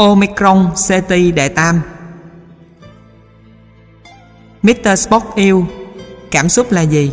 Omicron CT đệ tam Mr. Spock yêu Cảm xúc là gì?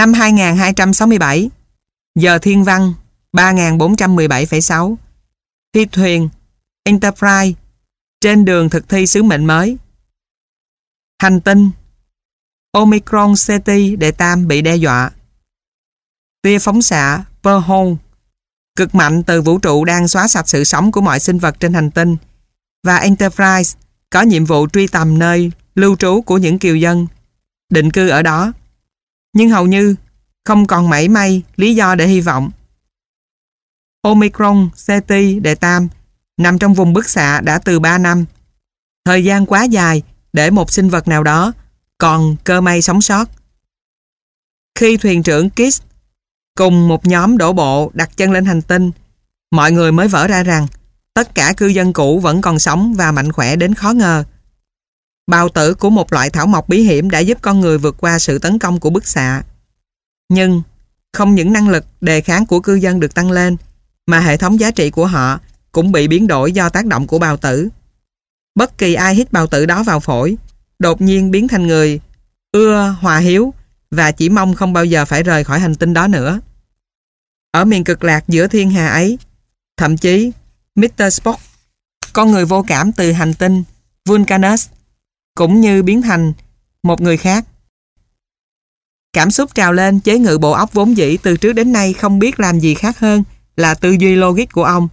Năm 2267 Giờ thiên văn 3417,6 Phi thuyền Enterprise Trên đường thực thi sứ mệnh mới. Hành tinh Omicron Ceti đệ tam bị đe dọa. Tia phóng xạ Perhon Cực mạnh từ vũ trụ đang xóa sạch sự sống của mọi sinh vật trên hành tinh. Và Enterprise có nhiệm vụ truy tầm nơi lưu trú của những kiều dân. Định cư ở đó nhưng hầu như không còn mảy may lý do để hy vọng. Omicron CT đệ tam nằm trong vùng bức xạ đã từ 3 năm. Thời gian quá dài để một sinh vật nào đó còn cơ may sống sót. Khi thuyền trưởng Kiss cùng một nhóm đổ bộ đặt chân lên hành tinh, mọi người mới vỡ ra rằng tất cả cư dân cũ vẫn còn sống và mạnh khỏe đến khó ngờ. Bào tử của một loại thảo mộc bí hiểm đã giúp con người vượt qua sự tấn công của bức xạ. Nhưng, không những năng lực đề kháng của cư dân được tăng lên, mà hệ thống giá trị của họ cũng bị biến đổi do tác động của bào tử. Bất kỳ ai hít bào tử đó vào phổi, đột nhiên biến thành người ưa hòa hiếu và chỉ mong không bao giờ phải rời khỏi hành tinh đó nữa. Ở miền cực lạc giữa thiên hà ấy, thậm chí Mr. Spock, con người vô cảm từ hành tinh Vulcanus, cũng như biến thành một người khác. Cảm xúc trào lên chế ngự bộ óc vốn dĩ từ trước đến nay không biết làm gì khác hơn là tư duy logic của ông.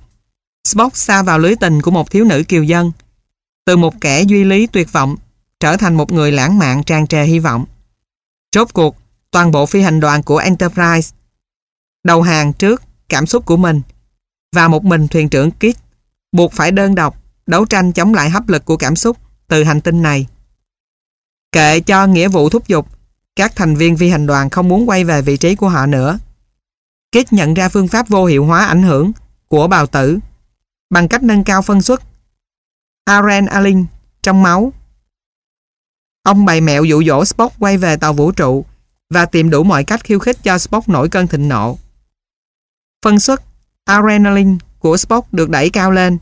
Spock xa vào lưới tình của một thiếu nữ kiều dân. Từ một kẻ duy lý tuyệt vọng trở thành một người lãng mạn tràn trề hy vọng. Rốt cuộc, toàn bộ phi hành đoàn của Enterprise đầu hàng trước cảm xúc của mình và một mình thuyền trưởng Kit buộc phải đơn độc đấu tranh chống lại hấp lực của cảm xúc từ hành tinh này. Kệ cho nghĩa vụ thúc giục, các thành viên phi hành đoàn không muốn quay về vị trí của họ nữa. Kit nhận ra phương pháp vô hiệu hóa ảnh hưởng của bào tử bằng cách nâng cao phân suất adrenaline trong máu. Ông bày mẹo dụ dỗ Spock quay về tàu vũ trụ và tìm đủ mọi cách khiêu khích cho Spock nổi cơn thịnh nộ. Phân suất adrenaline của Spock được đẩy cao lên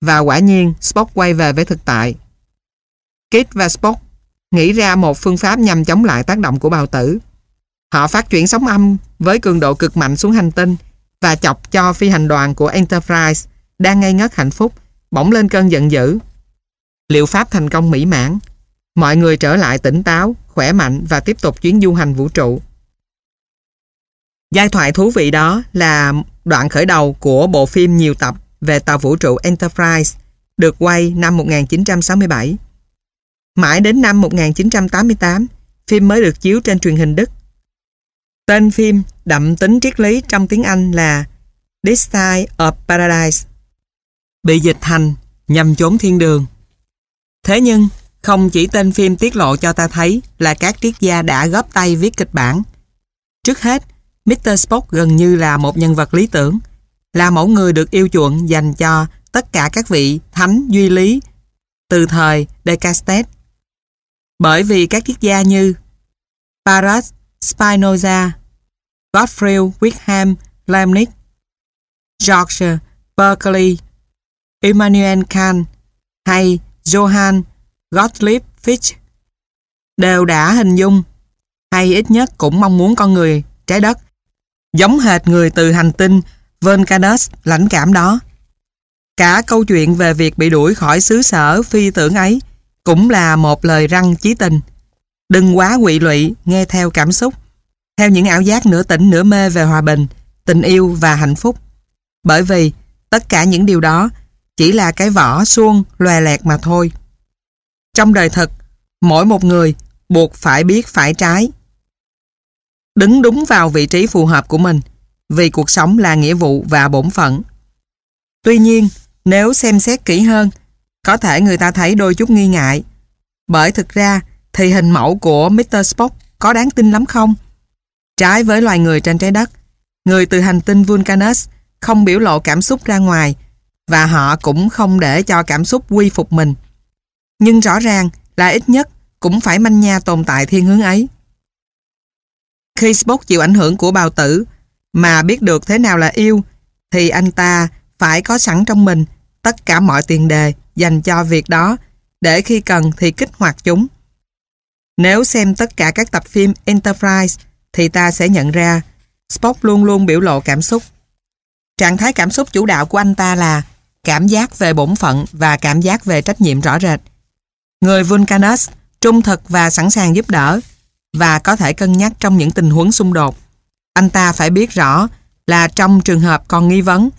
và quả nhiên Spock quay về với thực tại. Kit và Spock nghĩ ra một phương pháp nhằm chống lại tác động của bào tử. Họ phát chuyển sóng âm với cường độ cực mạnh xuống hành tinh và chọc cho phi hành đoàn của Enterprise đang ngây ngất hạnh phúc bỗng lên cơn giận dữ. Liệu pháp thành công mỹ mãn, mọi người trở lại tỉnh táo, khỏe mạnh và tiếp tục chuyến du hành vũ trụ. Giai thoại thú vị đó là đoạn khởi đầu của bộ phim nhiều tập về tàu vũ trụ Enterprise được quay năm 1967. Mãi đến năm 1988, phim mới được chiếu trên truyền hình Đức. Tên phim đậm tính triết lý trong tiếng Anh là This Side of Paradise. Bị dịch thành nhằm trốn thiên đường. Thế nhưng, không chỉ tên phim tiết lộ cho ta thấy là các triết gia đã góp tay viết kịch bản. Trước hết, Mr. Spock gần như là một nhân vật lý tưởng, là mẫu người được yêu chuộng dành cho tất cả các vị thánh duy lý từ thời Descartes. Bởi vì các triết gia như Barat Spinoza, Gottfried Wilhelm Leibniz, George Berkeley, Immanuel Kant hay Johann Gottlieb Fichte đều đã hình dung hay ít nhất cũng mong muốn con người trái đất giống hệt người từ hành tinh Vulcanus lãnh cảm đó. Cả câu chuyện về việc bị đuổi khỏi xứ sở phi tưởng ấy cũng là một lời răng chí tình. Đừng quá quỵ lụy nghe theo cảm xúc, theo những ảo giác nửa tỉnh nửa mê về hòa bình, tình yêu và hạnh phúc. Bởi vì tất cả những điều đó chỉ là cái vỏ suông loè lẹt mà thôi. Trong đời thực, mỗi một người buộc phải biết phải trái. Đứng đúng vào vị trí phù hợp của mình, vì cuộc sống là nghĩa vụ và bổn phận. Tuy nhiên, nếu xem xét kỹ hơn, có thể người ta thấy đôi chút nghi ngại. Bởi thực ra thì hình mẫu của Mr. Spock có đáng tin lắm không? Trái với loài người trên trái đất, người từ hành tinh Vulcanus không biểu lộ cảm xúc ra ngoài và họ cũng không để cho cảm xúc quy phục mình. Nhưng rõ ràng là ít nhất cũng phải manh nha tồn tại thiên hướng ấy. Khi Spock chịu ảnh hưởng của bào tử mà biết được thế nào là yêu thì anh ta phải có sẵn trong mình tất cả mọi tiền đề dành cho việc đó để khi cần thì kích hoạt chúng. Nếu xem tất cả các tập phim Enterprise thì ta sẽ nhận ra Spock luôn luôn biểu lộ cảm xúc. Trạng thái cảm xúc chủ đạo của anh ta là cảm giác về bổn phận và cảm giác về trách nhiệm rõ rệt. Người Vulcanus trung thực và sẵn sàng giúp đỡ và có thể cân nhắc trong những tình huống xung đột. Anh ta phải biết rõ là trong trường hợp còn nghi vấn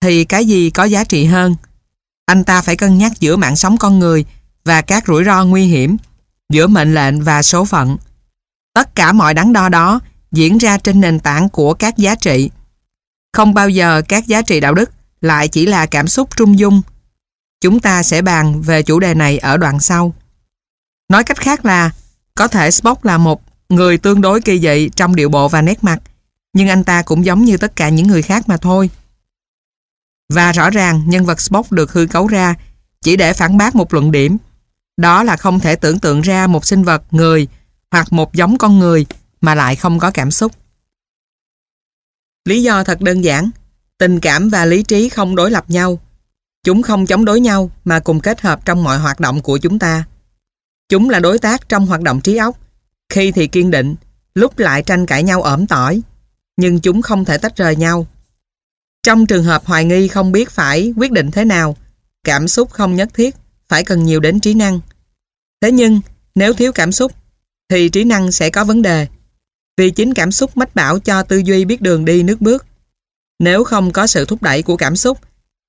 thì cái gì có giá trị hơn. Anh ta phải cân nhắc giữa mạng sống con người và các rủi ro nguy hiểm, giữa mệnh lệnh và số phận. Tất cả mọi đắn đo đó diễn ra trên nền tảng của các giá trị. Không bao giờ các giá trị đạo đức lại chỉ là cảm xúc trung dung. Chúng ta sẽ bàn về chủ đề này ở đoạn sau. Nói cách khác là, có thể Spock là một người tương đối kỳ dị trong điệu bộ và nét mặt, nhưng anh ta cũng giống như tất cả những người khác mà thôi. Và rõ ràng nhân vật Spock được hư cấu ra chỉ để phản bác một luận điểm. Đó là không thể tưởng tượng ra một sinh vật người hoặc một giống con người mà lại không có cảm xúc. Lý do thật đơn giản, tình cảm và lý trí không đối lập nhau. Chúng không chống đối nhau mà cùng kết hợp trong mọi hoạt động của chúng ta. Chúng là đối tác trong hoạt động trí óc, khi thì kiên định, lúc lại tranh cãi nhau ẩm tỏi, nhưng chúng không thể tách rời nhau. Trong trường hợp hoài nghi không biết phải quyết định thế nào, cảm xúc không nhất thiết, phải cần nhiều đến trí năng. Thế nhưng, nếu thiếu cảm xúc, thì trí năng sẽ có vấn đề. Vì chính cảm xúc mách bảo cho tư duy biết đường đi nước bước. Nếu không có sự thúc đẩy của cảm xúc,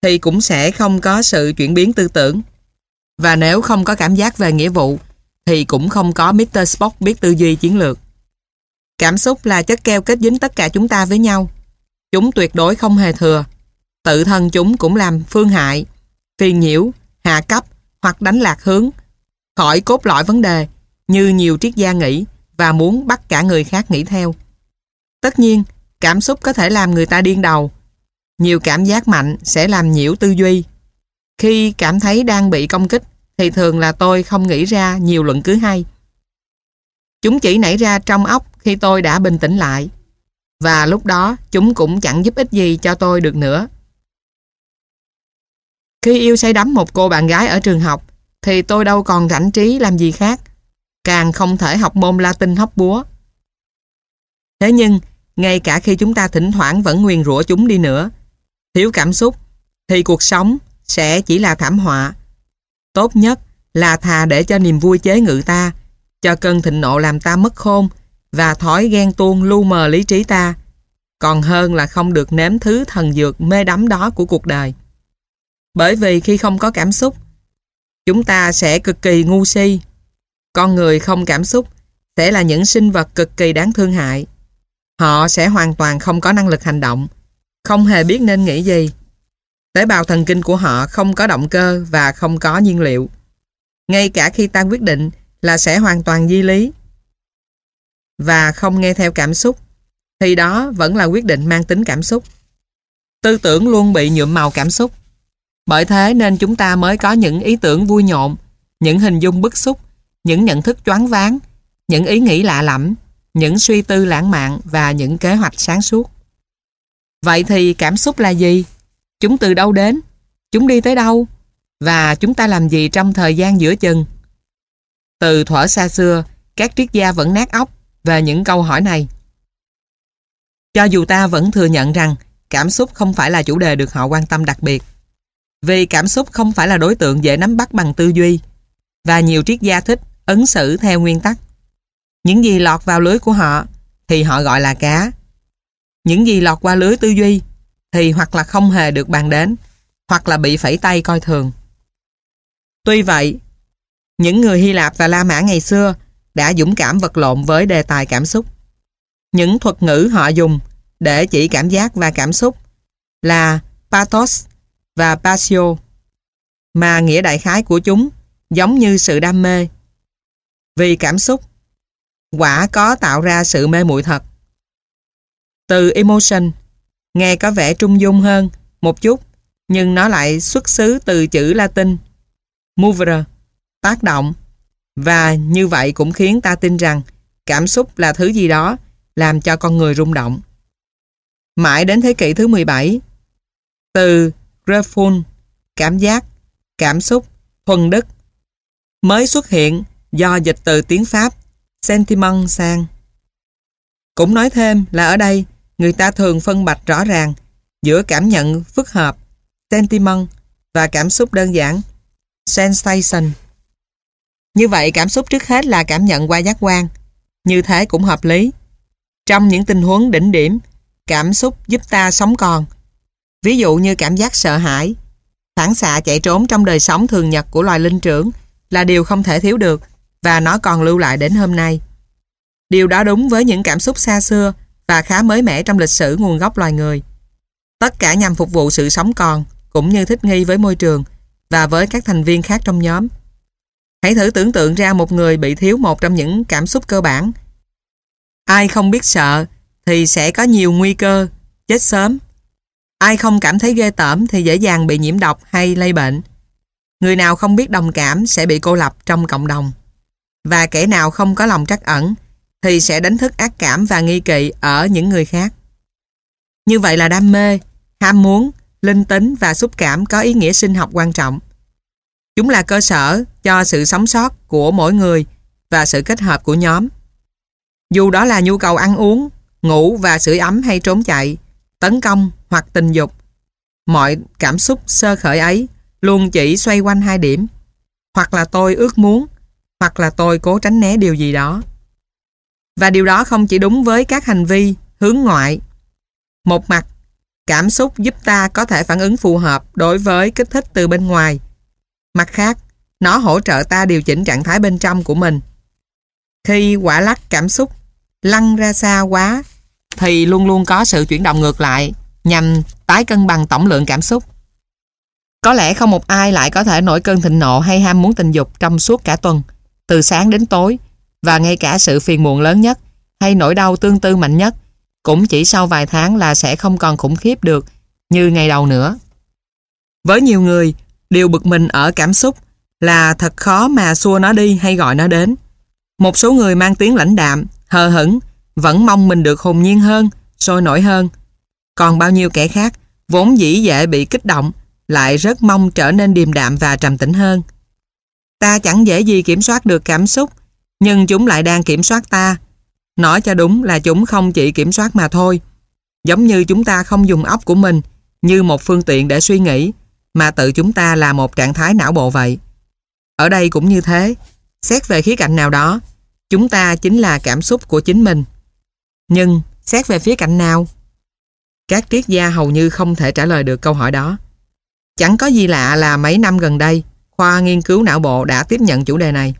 thì cũng sẽ không có sự chuyển biến tư tưởng. Và nếu không có cảm giác về nghĩa vụ, thì cũng không có Mr. Spock biết tư duy chiến lược. Cảm xúc là chất keo kết dính tất cả chúng ta với nhau. Chúng tuyệt đối không hề thừa. Tự thân chúng cũng làm phương hại, phiền nhiễu, hạ cấp hoặc đánh lạc hướng khỏi cốt lõi vấn đề như nhiều triết gia nghĩ và muốn bắt cả người khác nghĩ theo. Tất nhiên, cảm xúc có thể làm người ta điên đầu. Nhiều cảm giác mạnh sẽ làm nhiễu tư duy. Khi cảm thấy đang bị công kích thì thường là tôi không nghĩ ra nhiều luận cứ hay. Chúng chỉ nảy ra trong óc khi tôi đã bình tĩnh lại. Và lúc đó chúng cũng chẳng giúp ích gì cho tôi được nữa. Khi yêu say đắm một cô bạn gái ở trường học thì tôi đâu còn rảnh trí làm gì khác. Càng không thể học môn Latin hóc búa. Thế nhưng, ngay cả khi chúng ta thỉnh thoảng vẫn nguyền rủa chúng đi nữa, thiếu cảm xúc, thì cuộc sống sẽ chỉ là thảm họa. Tốt nhất là thà để cho niềm vui chế ngự ta, cho cơn thịnh nộ làm ta mất khôn và thói ghen tuông lu mờ lý trí ta, còn hơn là không được nếm thứ thần dược mê đắm đó của cuộc đời. Bởi vì khi không có cảm xúc, chúng ta sẽ cực kỳ ngu si. Con người không cảm xúc sẽ là những sinh vật cực kỳ đáng thương hại. Họ sẽ hoàn toàn không có năng lực hành động, không hề biết nên nghĩ gì. Tế bào thần kinh của họ không có động cơ và không có nhiên liệu. Ngay cả khi ta quyết định là sẽ hoàn toàn di lý và không nghe theo cảm xúc, thì đó vẫn là quyết định mang tính cảm xúc. Tư tưởng luôn bị nhuộm màu cảm xúc. Bởi thế nên chúng ta mới có những ý tưởng vui nhộn, những hình dung bức xúc, những nhận thức choáng váng, những ý nghĩ lạ lẫm, những suy tư lãng mạn và những kế hoạch sáng suốt. Vậy thì cảm xúc là gì? Chúng từ đâu đến? Chúng đi tới đâu? Và chúng ta làm gì trong thời gian giữa chừng? Từ thuở xa xưa, các triết gia vẫn nát óc về những câu hỏi này. Cho dù ta vẫn thừa nhận rằng cảm xúc không phải là chủ đề được họ quan tâm đặc biệt. Vì cảm xúc không phải là đối tượng dễ nắm bắt bằng tư duy và nhiều triết gia thích ứng xử theo nguyên tắc. Những gì lọt vào lưới của họ thì họ gọi là cá. Những gì lọt qua lưới tư duy thì hoặc là không hề được bàn đến hoặc là bị phẩy tay coi thường. Tuy vậy, những người Hy Lạp và La Mã ngày xưa đã dũng cảm vật lộn với đề tài cảm xúc. Những thuật ngữ họ dùng để chỉ cảm giác và cảm xúc là pathos và passio, mà nghĩa đại khái của chúng giống như sự đam mê. Vì cảm xúc, quả có tạo ra sự mê muội thật. Từ emotion, nghe có vẻ trung dung hơn một chút, nhưng nó lại xuất xứ từ chữ Latin mover, tác động, và như vậy cũng khiến ta tin rằng cảm xúc là thứ gì đó làm cho con người rung động. Mãi đến thế kỷ thứ 17, từ Gefühl, cảm giác, cảm xúc, thuần đức, mới xuất hiện do dịch từ tiếng Pháp sentiment sang. Cũng nói thêm là ở đây người ta thường phân bạch rõ ràng giữa cảm nhận phức hợp sentiment và cảm xúc đơn giản sensation. Như vậy cảm xúc trước hết là cảm nhận qua giác quan. Như thế cũng hợp lý. Trong những tình huống đỉnh điểm, cảm xúc giúp ta sống còn. Ví dụ như cảm giác sợ hãi, phản xạ chạy trốn trong đời sống thường nhật của loài linh trưởng là điều không thể thiếu được và nó còn lưu lại đến hôm nay. Điều đó đúng với những cảm xúc xa xưa và khá mới mẻ trong lịch sử nguồn gốc loài người. Tất cả nhằm phục vụ sự sống còn cũng như thích nghi với môi trường và với các thành viên khác trong nhóm. Hãy thử tưởng tượng ra một người bị thiếu một trong những cảm xúc cơ bản. Ai không biết sợ thì sẽ có nhiều nguy cơ chết sớm. Ai không cảm thấy ghê tởm thì dễ dàng bị nhiễm độc hay lây bệnh. Người nào không biết đồng cảm sẽ bị cô lập trong cộng đồng. Và kẻ nào không có lòng trắc ẩn thì sẽ đánh thức ác cảm và nghi kỵ ở những người khác. Như vậy là đam mê, ham muốn, linh tính và xúc cảm có ý nghĩa sinh học quan trọng. Chúng là cơ sở cho sự sống sót của mỗi người và sự kết hợp của nhóm. Dù đó là nhu cầu ăn uống, ngủ và sưởi ấm hay trốn chạy, tấn công hoặc tình dục, mọi cảm xúc sơ khởi ấy luôn chỉ xoay quanh hai điểm. Hoặc là tôi ước muốn, hoặc là tôi cố tránh né điều gì đó. Và điều đó không chỉ đúng với các hành vi hướng ngoại. Một mặt, cảm xúc giúp ta có thể phản ứng phù hợp đối với kích thích từ bên ngoài. Mặt khác, nó hỗ trợ ta điều chỉnh trạng thái bên trong của mình. Khi quả lắc cảm xúc lăn ra xa quá thì luôn luôn có sự chuyển động ngược lại nhằm tái cân bằng tổng lượng cảm xúc. Có lẽ không một ai lại có thể nổi cơn thịnh nộ hay ham muốn tình dục trong suốt cả tuần, từ sáng đến tối, và ngay cả sự phiền muộn lớn nhất hay nỗi đau tương tư mạnh nhất cũng chỉ sau vài tháng là sẽ không còn khủng khiếp được như ngày đầu nữa. Với nhiều người, điều bực mình ở cảm xúc là thật khó mà xua nó đi hay gọi nó đến. Một số người mang tiếng lãnh đạm, hờ hững, vẫn mong mình được hồn nhiên hơn, sôi nổi hơn. Còn bao nhiêu kẻ khác, vốn dĩ dễ bị kích động, lại rất mong trở nên điềm đạm và trầm tĩnh hơn. Ta chẳng dễ gì kiểm soát được cảm xúc, nhưng chúng lại đang kiểm soát ta. Nói cho đúng là chúng không chỉ kiểm soát mà thôi. Giống như chúng ta không dùng óc của mình như một phương tiện để suy nghĩ, mà tự chúng ta là một trạng thái não bộ vậy. Ở đây cũng như thế, xét về khía cạnh nào đó, chúng ta chính là cảm xúc của chính mình. Nhưng xét về phía cạnh nào? Các triết gia hầu như không thể trả lời được câu hỏi đó. Chẳng có gì lạ là mấy năm gần đây, khoa nghiên cứu não bộ đã tiếp nhận chủ đề này.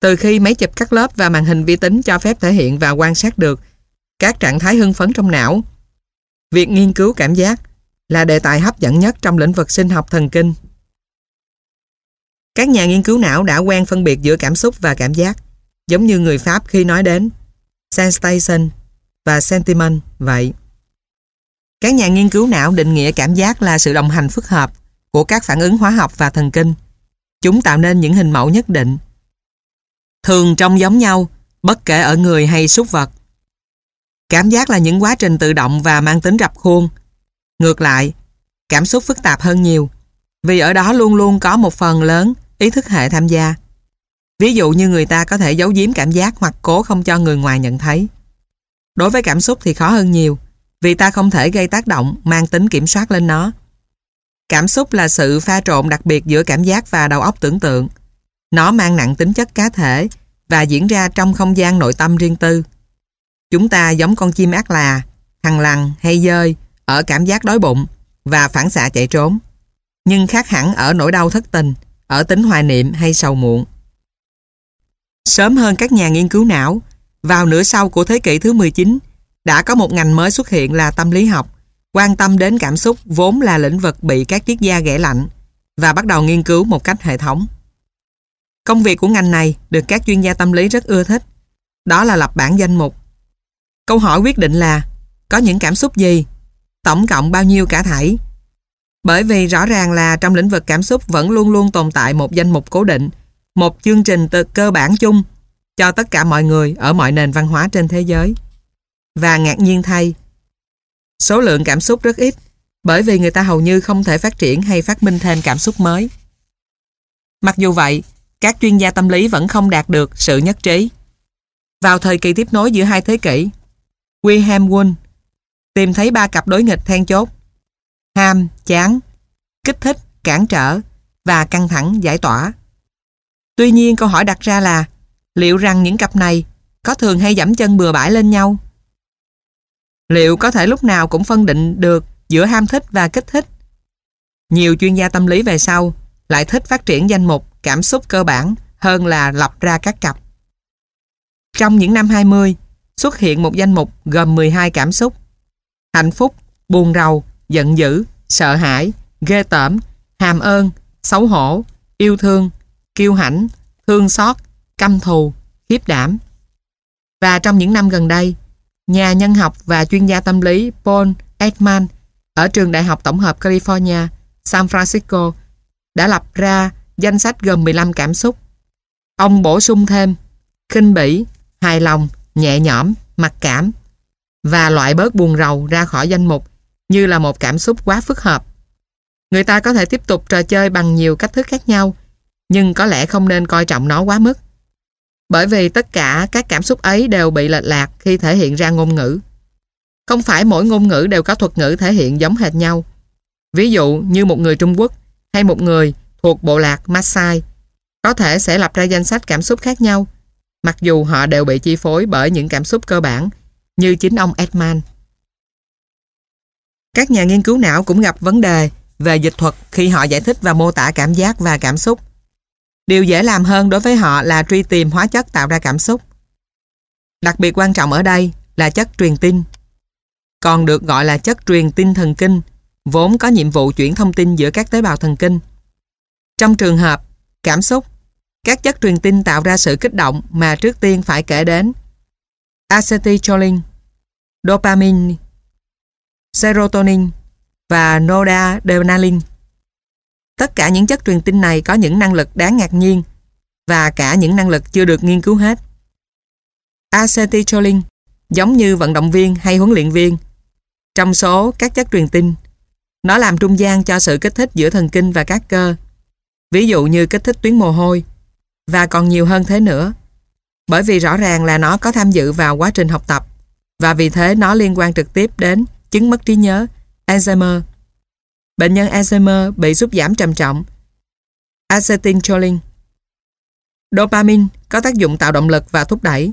Từ khi máy chụp cắt lớp và màn hình vi tính cho phép thể hiện và quan sát được các trạng thái hưng phấn trong não, việc nghiên cứu cảm giác là đề tài hấp dẫn nhất trong lĩnh vực sinh học thần kinh. Các nhà nghiên cứu não đã quen phân biệt giữa cảm xúc và cảm giác, giống như người Pháp khi nói đến sensation và sentiment vậy. Các nhà nghiên cứu não định nghĩa cảm giác là sự đồng hành phức hợp của các phản ứng hóa học và thần kinh. Chúng tạo nên những hình mẫu nhất định. Thường trông giống nhau, bất kể ở người hay súc vật. Cảm giác là những quá trình tự động và mang tính rập khuôn. Ngược lại, cảm xúc phức tạp hơn nhiều, vì ở đó luôn luôn có một phần lớn ý thức hệ tham gia. Ví dụ như người ta có thể giấu giếm cảm giác hoặc cố không cho người ngoài nhận thấy. Đối với cảm xúc thì khó hơn nhiều, vì ta không thể gây tác động mang tính kiểm soát lên nó. Cảm xúc là sự pha trộn đặc biệt giữa cảm giác và đầu óc tưởng tượng. Nó mang nặng tính chất cá thể và diễn ra trong không gian nội tâm riêng tư. Chúng ta giống con chim ác là, thằng lằn hay dơi ở cảm giác đói bụng và phản xạ chạy trốn. Nhưng khác hẳn ở nỗi đau thất tình, ở tính hoài niệm hay sầu muộn. Sớm hơn các nhà nghiên cứu não, vào nửa sau của thế kỷ thứ 19, đã có một ngành mới xuất hiện là tâm lý học, quan tâm đến cảm xúc vốn là lĩnh vực bị các triết gia ghẻ lạnh và bắt đầu nghiên cứu một cách hệ thống. Công việc của ngành này được các chuyên gia tâm lý rất ưa thích. Đó là lập bản danh mục. Câu hỏi quyết định là có những cảm xúc gì? Tổng cộng bao nhiêu cả thảy? Bởi vì rõ ràng là trong lĩnh vực cảm xúc vẫn luôn luôn tồn tại một danh mục cố định, một chương trình từ cơ bản chung cho tất cả mọi người ở mọi nền văn hóa trên thế giới. Và ngạc nhiên thay, số lượng cảm xúc rất ít bởi vì người ta hầu như không thể phát triển hay phát minh thêm cảm xúc mới. Mặc dù vậy, các chuyên gia tâm lý vẫn không đạt được sự nhất trí. Vào thời kỳ tiếp nối giữa hai thế kỷ, Wilhelm Wundt tìm thấy ba cặp đối nghịch then chốt ham, chán, kích thích, cản trở và căng thẳng giải tỏa. Tuy nhiên câu hỏi đặt ra là liệu rằng những cặp này có thường hay dẫm chân bừa bãi lên nhau? Liệu có thể lúc nào cũng phân định được giữa ham thích và kích thích? Nhiều chuyên gia tâm lý về sau lại thích phát triển danh mục cảm xúc cơ bản hơn là lập ra các cặp. Trong những năm 20, xuất hiện một danh mục gồm 12 cảm xúc. Hạnh phúc, buồn rầu, giận dữ, sợ hãi, ghê tởm, hàm ơn, xấu hổ, yêu thương, kiêu hãnh, thương xót, căm thù, khiếp đảm. Và trong những năm gần đây, nhà nhân học và chuyên gia tâm lý Paul Ekman ở trường Đại học Tổng hợp California, San Francisco đã lập ra danh sách gồm 15 cảm xúc. Ông bổ sung thêm khinh bỉ, hài lòng, nhẹ nhõm, mặc cảm và loại bớt buồn rầu ra khỏi danh mục như là một cảm xúc quá phức hợp. Người ta có thể tiếp tục trò chơi bằng nhiều cách thức khác nhau, nhưng có lẽ không nên coi trọng nó quá mức. Bởi vì tất cả các cảm xúc ấy đều bị lệch lạc khi thể hiện ra ngôn ngữ. Không phải mỗi ngôn ngữ đều có thuật ngữ thể hiện giống hệt nhau. Ví dụ như một người Trung Quốc hay một người thuộc bộ lạc Maasai có thể sẽ lập ra danh sách cảm xúc khác nhau, mặc dù họ đều bị chi phối bởi những cảm xúc cơ bản như chính ông Edman. Các nhà nghiên cứu não cũng gặp vấn đề về dịch thuật khi họ giải thích và mô tả cảm giác và cảm xúc. Điều dễ làm hơn đối với họ là truy tìm hóa chất tạo ra cảm xúc. Đặc biệt quan trọng ở đây là chất truyền tin. Còn được gọi là chất truyền tin thần kinh, vốn có nhiệm vụ chuyển thông tin giữa các tế bào thần kinh. Trong trường hợp cảm xúc, các chất truyền tin tạo ra sự kích động mà trước tiên phải kể đến acetylcholine, dopamine, serotonin và noradrenaline. Tất cả những chất truyền tin này có những năng lực đáng ngạc nhiên và cả những năng lực chưa được nghiên cứu hết. Acetylcholine giống như vận động viên hay huấn luyện viên. Trong số các chất truyền tin, nó làm trung gian cho sự kích thích giữa thần kinh và các cơ. Ví dụ như kích thích tuyến mồ hôi và còn nhiều hơn thế nữa. Bởi vì rõ ràng là nó có tham dự vào quá trình học tập và vì thế nó liên quan trực tiếp đến chứng mất trí nhớ, Alzheimer. Bệnh nhân Alzheimer bị sút giảm trầm trọng. Acetylcholine Dopamine có tác dụng tạo động lực và thúc đẩy.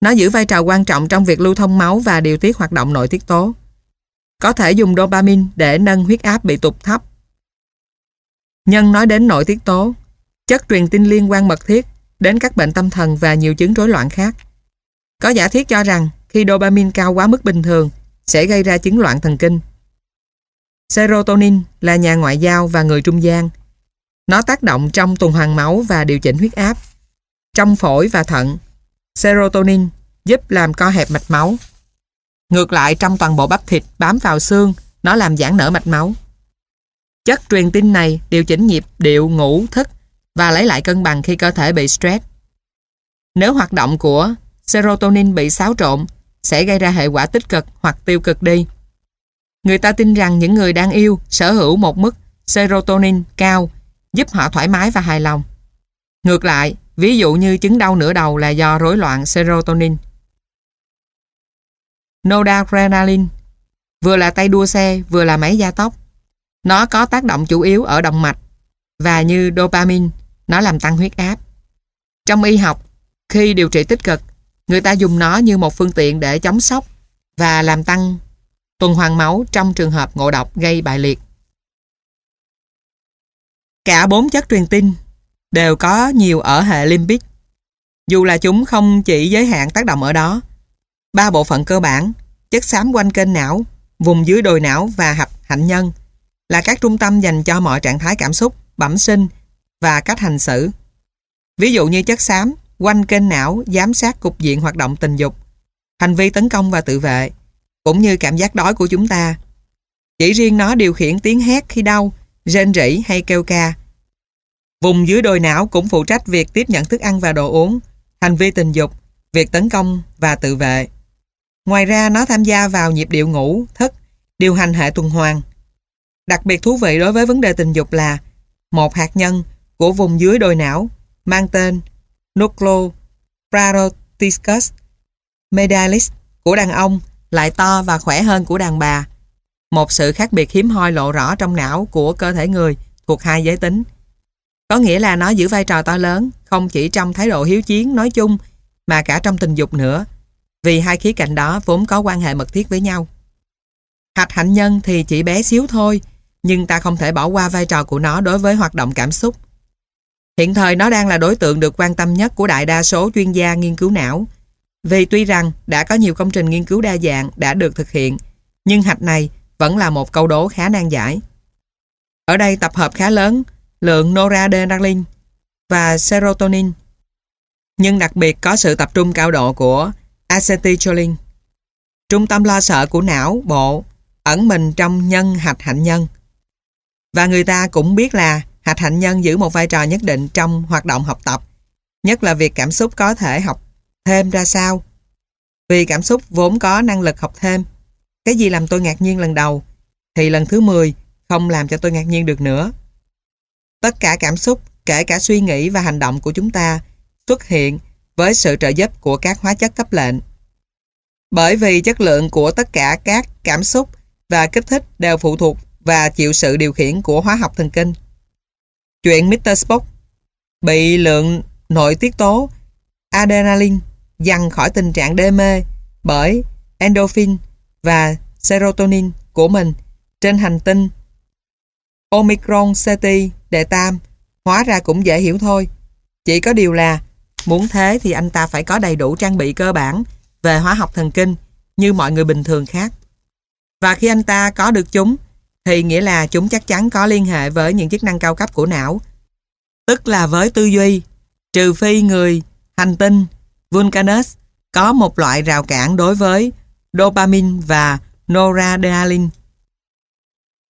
Nó giữ vai trò quan trọng trong việc lưu thông máu và điều tiết hoạt động nội tiết tố. Có thể dùng dopamine để nâng huyết áp bị tụt thấp. Nhân nói đến nội tiết tố, chất truyền tin liên quan mật thiết đến các bệnh tâm thần và nhiều chứng rối loạn khác. Có giả thiết cho rằng khi dopamine cao quá mức bình thường sẽ gây ra chứng loạn thần kinh. Serotonin là nhà ngoại giao và người trung gian. Nó tác động trong tuần hoàn máu và điều chỉnh huyết áp. Trong phổi và thận, serotonin giúp làm co hẹp mạch máu. Ngược lại trong toàn bộ bắp thịt bám vào xương, nó làm giãn nở mạch máu. Chất truyền tin này điều chỉnh nhịp điệu ngủ, thức và lấy lại cân bằng khi cơ thể bị stress. Nếu hoạt động của serotonin bị xáo trộn, sẽ gây ra hệ quả tích cực hoặc tiêu cực đi. Người ta tin rằng những người đang yêu sở hữu một mức serotonin cao giúp họ thoải mái và hài lòng. Ngược lại, ví dụ như chứng đau nửa đầu là do rối loạn serotonin. Noradrenaline vừa là tay đua xe vừa là máy gia tốc. Nó có tác động chủ yếu ở động mạch và như dopamine, nó làm tăng huyết áp. Trong y học, khi điều trị tích cực, người ta dùng nó như một phương tiện để chống sốc và làm tăng tuần hoàn máu trong trường hợp ngộ độc gây bại liệt. Cả bốn chất truyền tin đều có nhiều ở hệ limbic. Dù là chúng không chỉ giới hạn tác động ở đó. Ba bộ phận cơ bản, chất xám quanh kênh não, vùng dưới đồi não và hạch hạnh nhân là các trung tâm dành cho mọi trạng thái cảm xúc, bẩm sinh và cách hành xử. Ví dụ như chất xám quanh kênh não giám sát cục diện hoạt động tình dục, hành vi tấn công và tự vệ, cũng như cảm giác đói của chúng ta. Chỉ riêng nó điều khiển tiếng hét khi đau, rên rỉ hay kêu ca. Vùng dưới đồi não cũng phụ trách việc tiếp nhận thức ăn và đồ uống, hành vi tình dục, việc tấn công và tự vệ. Ngoài ra nó tham gia vào nhịp điệu ngủ, thức, điều hành hệ tuần hoàn. Đặc biệt thú vị đối với vấn đề tình dục là một hạt nhân của vùng dưới đồi não mang tên Nucleoprioticus medalis của đàn ông lại to và khỏe hơn của đàn bà. Một sự khác biệt hiếm hoi lộ rõ trong não của cơ thể người thuộc hai giới tính. Có nghĩa là nó giữ vai trò to lớn, không chỉ trong thái độ hiếu chiến nói chung, mà cả trong tình dục nữa, vì hai khía cạnh đó vốn có quan hệ mật thiết với nhau. Hạch hạnh nhân thì chỉ bé xíu thôi, nhưng ta không thể bỏ qua vai trò của nó đối với hoạt động cảm xúc. Hiện thời nó đang là đối tượng được quan tâm nhất của đại đa số chuyên gia nghiên cứu não vì tuy rằng đã có nhiều công trình nghiên cứu đa dạng đã được thực hiện, nhưng hạch này vẫn là một câu đố khá nan giải. Ở đây tập hợp khá lớn lượng noradrenaline và serotonin, nhưng đặc biệt có sự tập trung cao độ của acetylcholine. Trung tâm lo sợ của não bộ ẩn mình trong nhân hạch hạnh nhân. Và người ta cũng biết là hạch hạnh nhân giữ một vai trò nhất định trong hoạt động học tập, nhất là việc cảm xúc có thể học thêm ra sao. Vì cảm xúc vốn có năng lực học thêm. Cái gì làm tôi ngạc nhiên lần đầu, thì lần thứ 10 không làm cho tôi ngạc nhiên được nữa. Tất cả cảm xúc, kể cả suy nghĩ và hành động của chúng ta xuất hiện với sự trợ giúp của các hóa chất cấp lệnh. Bởi vì chất lượng của tất cả các cảm xúc và kích thích đều phụ thuộc và chịu sự điều khiển của hóa học thần kinh. Chuyện Mr. Spock bị lượng nội tiết tố adrenaline dằn khỏi tình trạng đê mê bởi endorphin và serotonin của mình trên hành tinh Omicron City đệ tam hóa ra cũng dễ hiểu thôi. Chỉ có điều là muốn thế thì anh ta phải có đầy đủ trang bị cơ bản về hóa học thần kinh như mọi người bình thường khác. Và khi anh ta có được chúng thì nghĩa là chúng chắc chắn có liên hệ với những chức năng cao cấp của não tức là với tư duy trừ phi người hành tinh Vulcanus có một loại rào cản đối với dopamine và noradrenaline.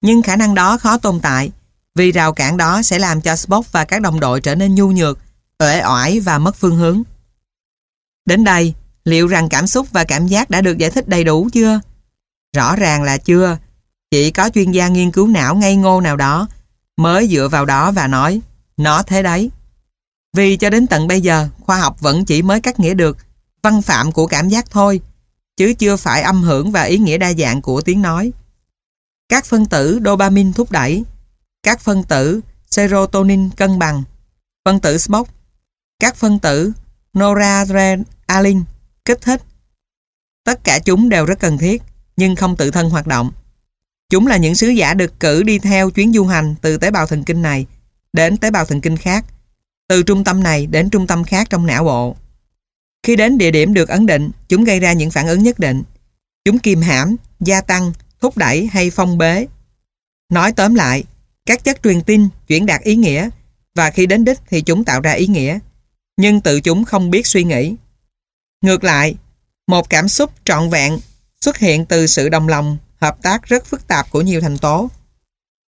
Nhưng khả năng đó khó tồn tại vì rào cản đó sẽ làm cho Spock và các đồng đội trở nên nhu nhược, uể oải và mất phương hướng. Đến đây, liệu rằng cảm xúc và cảm giác đã được giải thích đầy đủ chưa? Rõ ràng là chưa. Chỉ có chuyên gia nghiên cứu não ngây ngô nào đó mới dựa vào đó và nói nó thế đấy. Vì cho đến tận bây giờ, khoa học vẫn chỉ mới cắt nghĩa được văn phạm của cảm giác thôi, chứ chưa phải âm hưởng và ý nghĩa đa dạng của tiếng nói. Các phân tử dopamine thúc đẩy, các phân tử serotonin cân bằng, phân tử SMOC, các phân tử noradrenaline kích thích. Tất cả chúng đều rất cần thiết, nhưng không tự thân hoạt động. Chúng là những sứ giả được cử đi theo chuyến du hành từ tế bào thần kinh này đến tế bào thần kinh khác, từ trung tâm này đến trung tâm khác trong não bộ. Khi đến địa điểm được ấn định, chúng gây ra những phản ứng nhất định. Chúng kìm hãm, gia tăng, thúc đẩy hay phong bế. Nói tóm lại, các chất truyền tin chuyển đạt ý nghĩa và khi đến đích thì chúng tạo ra ý nghĩa, nhưng tự chúng không biết suy nghĩ. Ngược lại, một cảm xúc trọn vẹn xuất hiện từ sự đồng lòng, hợp tác rất phức tạp của nhiều thành tố.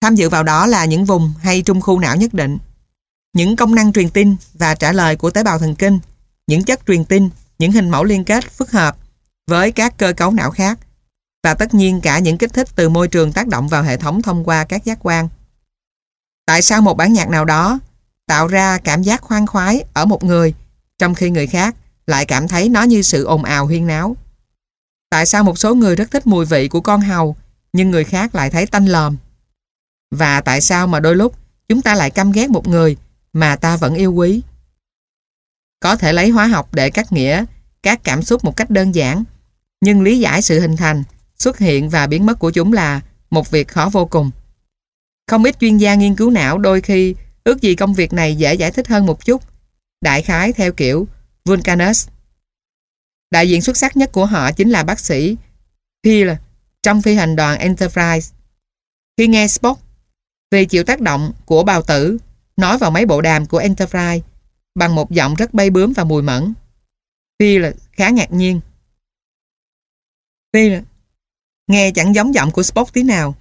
Tham dự vào đó là những vùng hay trung khu não nhất định, những công năng truyền tin và trả lời của tế bào thần kinh, những chất truyền tin, những hình mẫu liên kết phức hợp với các cơ cấu não khác và tất nhiên cả những kích thích từ môi trường tác động vào hệ thống thông qua các giác quan. Tại sao một bản nhạc nào đó tạo ra cảm giác khoan khoái ở một người trong khi người khác lại cảm thấy nó như sự ồn ào huyên náo? Tại sao một số người rất thích mùi vị của con hầu nhưng người khác lại thấy tanh lòm? Và tại sao mà đôi lúc chúng ta lại căm ghét một người mà ta vẫn yêu quý? Có thể lấy hóa học để cắt nghĩa các cảm xúc một cách đơn giản, nhưng lý giải sự hình thành, xuất hiện và biến mất của chúng là một việc khó vô cùng. Không ít chuyên gia nghiên cứu não đôi khi ước gì công việc này dễ giải thích hơn một chút, đại khái theo kiểu Vulcanus. Đại diện xuất sắc nhất của họ chính là bác sĩ Peel trong phi hành đoàn Enterprise. Khi nghe Spock vì chịu tác động của bào tử nói vào mấy bộ đàm của Enterprise bằng một giọng rất bay bướm và mùi mẫn. Peel khá ngạc nhiên. Peel nghe chẳng giống giọng của Spock tí nào.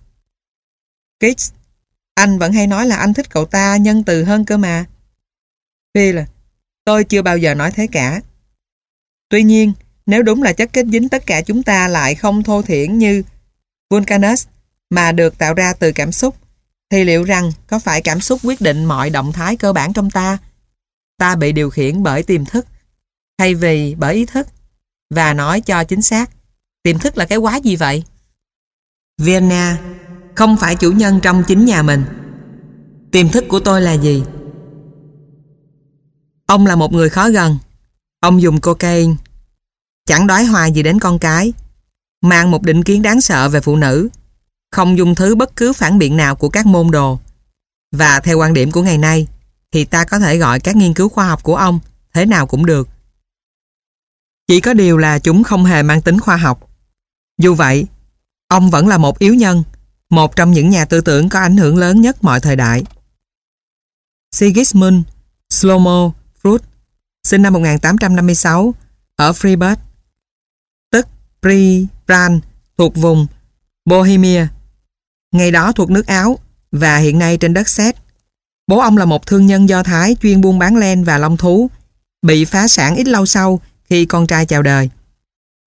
Gates anh vẫn hay nói là anh thích cậu ta nhân từ hơn cơ mà. Phil, tôi chưa bao giờ nói thế cả. Tuy nhiên, nếu đúng là chất kết dính tất cả chúng ta lại không thô thiển như Vulcanus mà được tạo ra từ cảm xúc, thì liệu rằng có phải cảm xúc quyết định mọi động thái cơ bản trong ta? Ta bị điều khiển bởi tiềm thức thay vì bởi ý thức? Và nói cho chính xác, tiềm thức là cái quá gì vậy? Vienna không phải chủ nhân trong chính nhà mình. Tiềm thức của tôi là gì? Ông là một người khó gần. Ông dùng cocaine. Chẳng đói hoài gì đến con cái. Mang một định kiến đáng sợ về phụ nữ. Không dùng thứ bất cứ phản biện nào của các môn đồ. Và theo quan điểm của ngày nay, thì ta có thể gọi các nghiên cứu khoa học của ông thế nào cũng được. Chỉ có điều là chúng không hề mang tính khoa học. Dù vậy, ông vẫn là một yếu nhân một trong những nhà tư tưởng có ảnh hưởng lớn nhất mọi thời đại. Sigismund Slomo Freud sinh năm 1856 ở Freiburg, tức Pribran thuộc vùng Bohemia, ngày đó thuộc nước Áo và hiện nay trên đất Séc. Bố ông là một thương nhân Do Thái chuyên buôn bán len và long thú, bị phá sản ít lâu sau khi con trai chào đời.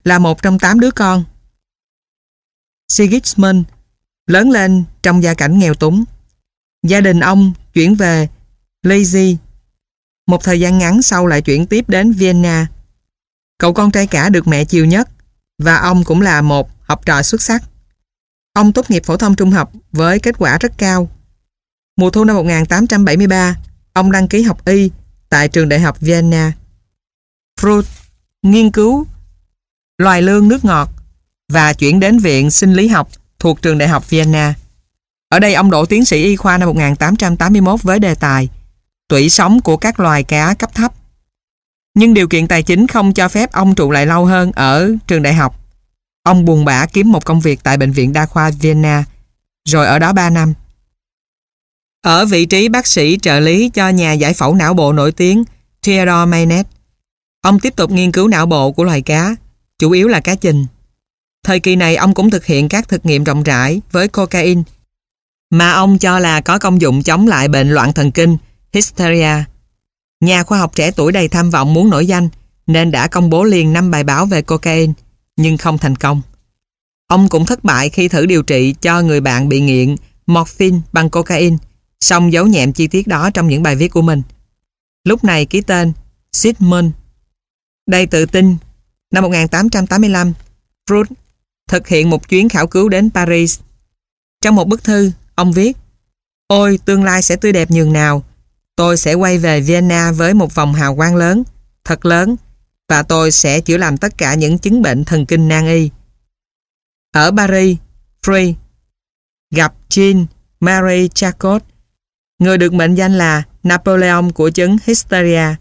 Là một trong tám đứa con. Sigismund Lớn lên trong gia cảnh nghèo túng. Gia đình ông chuyển về Lazy. Một thời gian ngắn sau lại chuyển tiếp đến Vienna. Cậu con trai cả được mẹ chiều nhất và ông cũng là một học trò xuất sắc. Ông tốt nghiệp phổ thông trung học với kết quả rất cao. Mùa thu năm 1873, ông đăng ký học y tại trường đại học Vienna. Freud nghiên cứu loài lương nước ngọt và chuyển đến viện sinh lý học thuộc trường đại học Vienna. Ở đây ông đỗ tiến sĩ y khoa năm 1881 với đề tài tủy sống của các loài cá cấp thấp. Nhưng điều kiện tài chính không cho phép ông trụ lại lâu hơn ở trường đại học. Ông buồn bã kiếm một công việc tại Bệnh viện Đa khoa Vienna, rồi ở đó 3 năm. Ở vị trí bác sĩ trợ lý cho nhà giải phẫu não bộ nổi tiếng Theodore Maynet, ông tiếp tục nghiên cứu não bộ của loài cá, chủ yếu là cá trình. Thời kỳ này ông cũng thực hiện các thực nghiệm rộng rãi với cocaine mà ông cho là có công dụng chống lại bệnh loạn thần kinh, hysteria. Nhà khoa học trẻ tuổi đầy tham vọng muốn nổi danh nên đã công bố liền 5 bài báo về cocaine nhưng không thành công. Ông cũng thất bại khi thử điều trị cho người bạn bị nghiện morphine bằng cocaine song giấu nhẹm chi tiết đó trong những bài viết của mình. Lúc này ký tên Sigmund. Đây tự tin năm 1885 Freud thực hiện một chuyến khảo cứu đến Paris. Trong một bức thư, ông viết Ôi, tương lai sẽ tươi đẹp nhường nào. Tôi sẽ quay về Vienna với một vòng hào quang lớn, thật lớn, và tôi sẽ chữa lành tất cả những chứng bệnh thần kinh nan y. Ở Paris, Free gặp Jean Marie Charcot, người được mệnh danh là Napoleon của chứng hysteria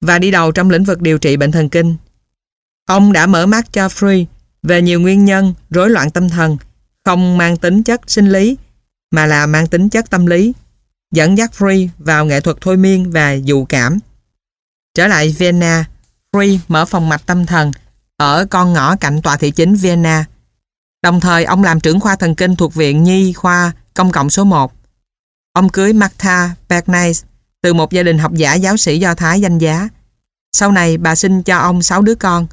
và đi đầu trong lĩnh vực điều trị bệnh thần kinh. Ông đã mở mắt cho Free về nhiều nguyên nhân rối loạn tâm thần không mang tính chất sinh lý mà là mang tính chất tâm lý dẫn dắt Free vào nghệ thuật thôi miên và dụ cảm. Trở lại Vienna, Free mở phòng mạch tâm thần ở con ngõ cạnh tòa thị chính Vienna. Đồng thời ông làm trưởng khoa thần kinh thuộc Viện Nhi Khoa Công cộng số 1. Ông cưới Martha Bernays từ một gia đình học giả giáo sĩ Do Thái danh giá. Sau này bà sinh cho ông 6 đứa con.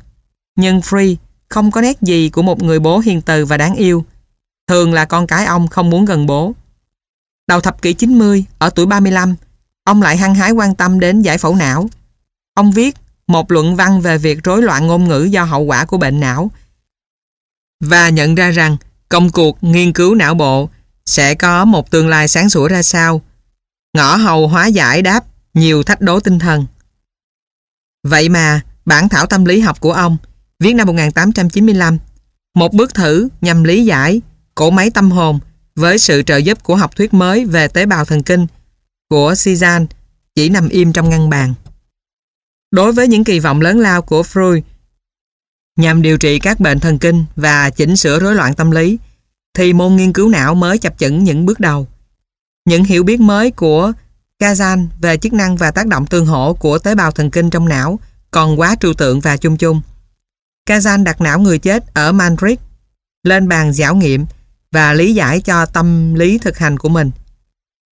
Nhưng Free không có nét gì của một người bố hiền từ và đáng yêu. Thường là con cái ông không muốn gần bố. Đầu thập kỷ 90, ở tuổi 35, ông lại hăng hái quan tâm đến giải phẫu não. Ông viết một luận văn về việc rối loạn ngôn ngữ do hậu quả của bệnh não và nhận ra rằng công cuộc nghiên cứu não bộ sẽ có một tương lai sáng sủa ra sao. Ngõ hầu hóa giải đáp nhiều thách đố tinh thần. Vậy mà, bản thảo tâm lý học của ông, viết năm 1895, một bước thử nhằm lý giải cổ máy tâm hồn với sự trợ giúp của học thuyết mới về tế bào thần kinh của Cezanne chỉ nằm im trong ngăn bàn. Đối với những kỳ vọng lớn lao của Freud nhằm điều trị các bệnh thần kinh và chỉnh sửa rối loạn tâm lý, thì môn nghiên cứu não mới chập chững những bước đầu. Những hiểu biết mới của Kazan về chức năng và tác động tương hỗ của tế bào thần kinh trong não còn quá trừu tượng và chung chung. Kazan đặt não người chết ở Madrid lên bàn giảo nghiệm và lý giải cho tâm lý thực hành của mình.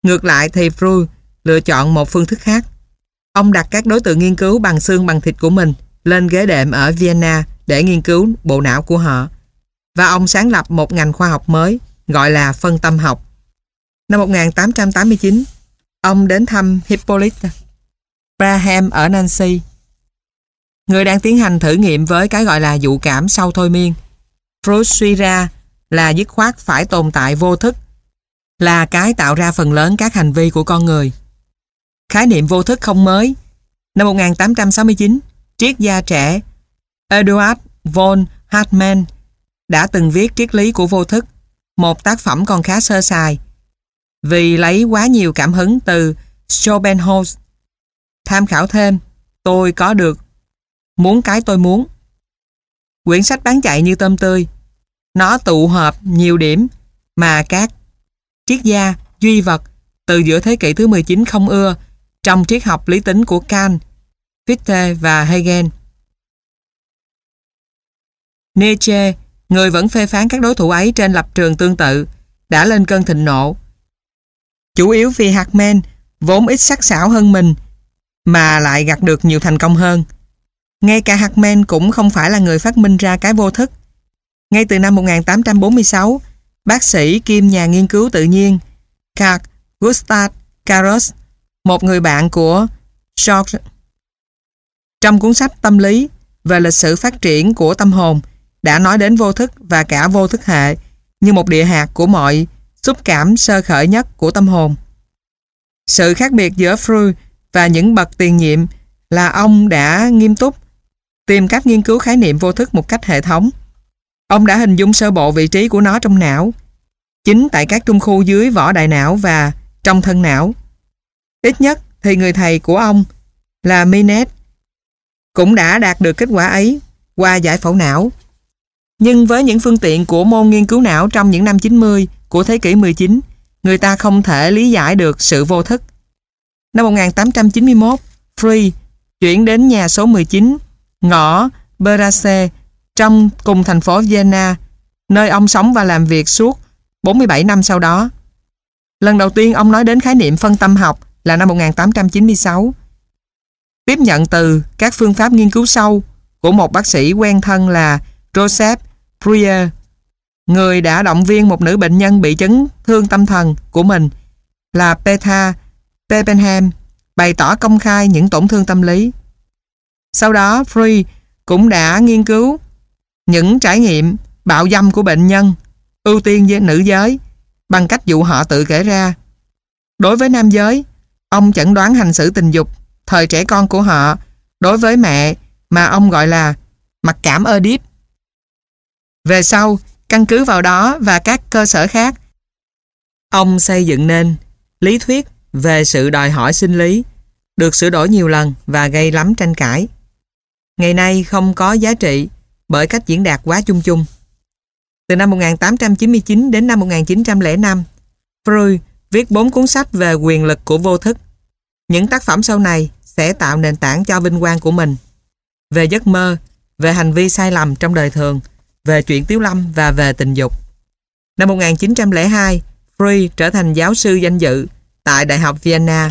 Ngược lại thì Freud lựa chọn một phương thức khác. Ông đặt các đối tượng nghiên cứu bằng xương bằng thịt của mình lên ghế đệm ở Vienna để nghiên cứu bộ não của họ. Và ông sáng lập một ngành khoa học mới gọi là phân tâm học. Năm 1889, ông đến thăm Hippolyte Braham ở Nancy. Người đang tiến hành thử nghiệm với cái gọi là dụ cảm sau thôi miên. Freud suy ra là dứt khoát phải tồn tại vô thức, là cái tạo ra phần lớn các hành vi của con người. Khái niệm vô thức không mới. Năm 1869, triết gia trẻ Eduard von Hartmann đã từng viết triết lý của vô thức, một tác phẩm còn khá sơ sài, vì lấy quá nhiều cảm hứng từ Schopenhauer. Tham khảo thêm, tôi có được muốn cái tôi muốn. Quyển sách bán chạy như tôm tươi. Nó tụ hợp nhiều điểm mà các triết gia, duy vật từ giữa thế kỷ thứ 19 không ưa trong triết học lý tính của Kant, Fichte và Hegel. Nietzsche, người vẫn phê phán các đối thủ ấy trên lập trường tương tự, đã lên cơn thịnh nộ. Chủ yếu vì Hartmann vốn ít sắc sảo hơn mình, mà lại gặt được nhiều thành công hơn. Ngay cả Hartmann cũng không phải là người phát minh ra cái vô thức. Ngay từ năm 1846, bác sĩ kiêm nhà nghiên cứu tự nhiên Carl Gustav Karos, một người bạn của George. Trong cuốn sách Tâm lý về lịch sử phát triển của tâm hồn, đã nói đến vô thức và cả vô thức hệ như một địa hạt của mọi xúc cảm sơ khởi nhất của tâm hồn. Sự khác biệt giữa Freud và những bậc tiền nhiệm là ông đã nghiêm túc tìm cách nghiên cứu khái niệm vô thức một cách hệ thống. Ông đã hình dung sơ bộ vị trí của nó trong não, chính tại các trung khu dưới vỏ đại não và trong thân não. Ít nhất thì người thầy của ông là Minet cũng đã đạt được kết quả ấy qua giải phẫu não nhưng với những phương tiện của môn nghiên cứu não trong những năm 90 của thế kỷ 19, người ta không thể lý giải được sự vô thức. Năm 1891, Free chuyển đến nhà số 19, ngõ Berace, trong cùng thành phố Vienna, nơi ông sống và làm việc suốt 47 năm sau đó. Lần đầu tiên ông nói đến khái niệm phân tâm học là năm 1896. Tiếp nhận từ các phương pháp nghiên cứu sâu của một bác sĩ quen thân là Joseph Breuer, người đã động viên một nữ bệnh nhân bị chấn thương tâm thần của mình là Petra Peppenham bày tỏ công khai những tổn thương tâm lý. Sau đó, Free cũng đã nghiên cứu những trải nghiệm bạo dâm của bệnh nhân, ưu tiên với nữ giới, bằng cách dụ họ tự kể ra. Đối với nam giới, ông chẩn đoán hành xử tình dục thời trẻ con của họ đối với mẹ mà ông gọi là mặc cảm Oedip về sau, căn cứ vào đó và các cơ sở khác, ông xây dựng nên lý thuyết về sự đòi hỏi sinh lý, được sửa đổi nhiều lần và gây lắm tranh cãi. Ngày nay không có giá trị bởi cách diễn đạt quá chung chung. Từ năm 1899 đến năm 1905, Freud viết bốn cuốn sách về quyền lực của vô thức. Những tác phẩm sau này sẽ tạo nền tảng cho vinh quang của mình. Về giấc mơ, về hành vi sai lầm trong đời thường, về chuyện Tiếu Lâm và về tình dục. Năm 1902, Free trở thành giáo sư danh dự tại Đại học Vienna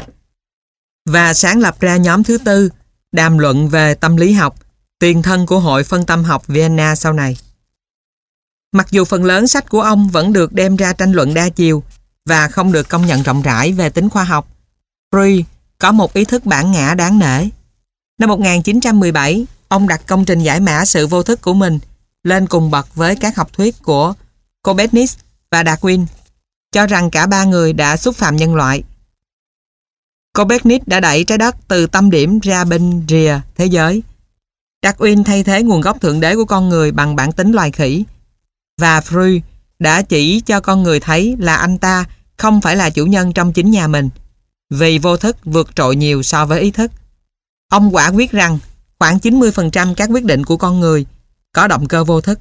và sáng lập ra nhóm thứ tư đàm luận về tâm lý học, tiền thân của Hội Phân tâm học Vienna sau này. Mặc dù phần lớn sách của ông vẫn được đem ra tranh luận đa chiều và không được công nhận rộng rãi về tính khoa học, Free có một ý thức bản ngã đáng nể. Năm 1917, ông đặt công trình giải mã sự vô thức của mình lên cùng bậc với các học thuyết của Copernicus và Darwin. cho rằng cả ba người đã xúc phạm nhân loại. Copernicus đã đẩy trái đất từ tâm điểm ra bên rìa thế giới. Darwin thay thế nguồn gốc thượng đế của con người bằng bản tính loài khỉ. Và Freud đã chỉ cho con người thấy là anh ta không phải là chủ nhân trong chính nhà mình, vì vô thức vượt trội nhiều so với ý thức. Ông quả quyết rằng khoảng 90% các quyết định của con người có động cơ vô thức.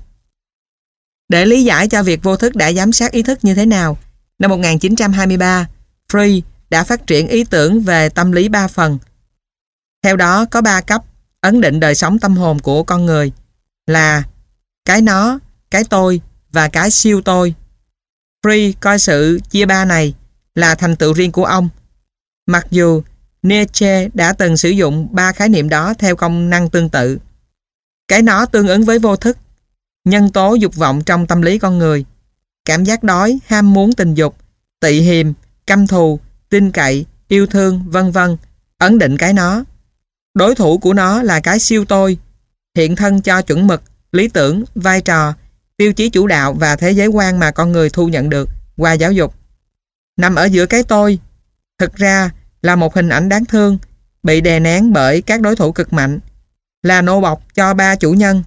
Để lý giải cho việc vô thức đã giám sát ý thức như thế nào, năm 1923, Freud đã phát triển ý tưởng về tâm lý ba phần. Theo đó có ba cấp ấn định đời sống tâm hồn của con người là cái nó, cái tôi và cái siêu tôi. Free coi sự chia ba này là thành tựu riêng của ông. Mặc dù Nietzsche đã từng sử dụng ba khái niệm đó theo công năng tương tự. Cái nó tương ứng với vô thức, nhân tố dục vọng trong tâm lý con người, cảm giác đói, ham muốn tình dục, tị hiềm, căm thù, tin cậy, yêu thương, vân vân, ấn định cái nó. Đối thủ của nó là cái siêu tôi, hiện thân cho chuẩn mực, lý tưởng, vai trò, tiêu chí chủ đạo và thế giới quan mà con người thu nhận được qua giáo dục. Nằm ở giữa cái tôi, thực ra là một hình ảnh đáng thương, bị đè nén bởi các đối thủ cực mạnh, là nô bọc cho ba chủ nhân,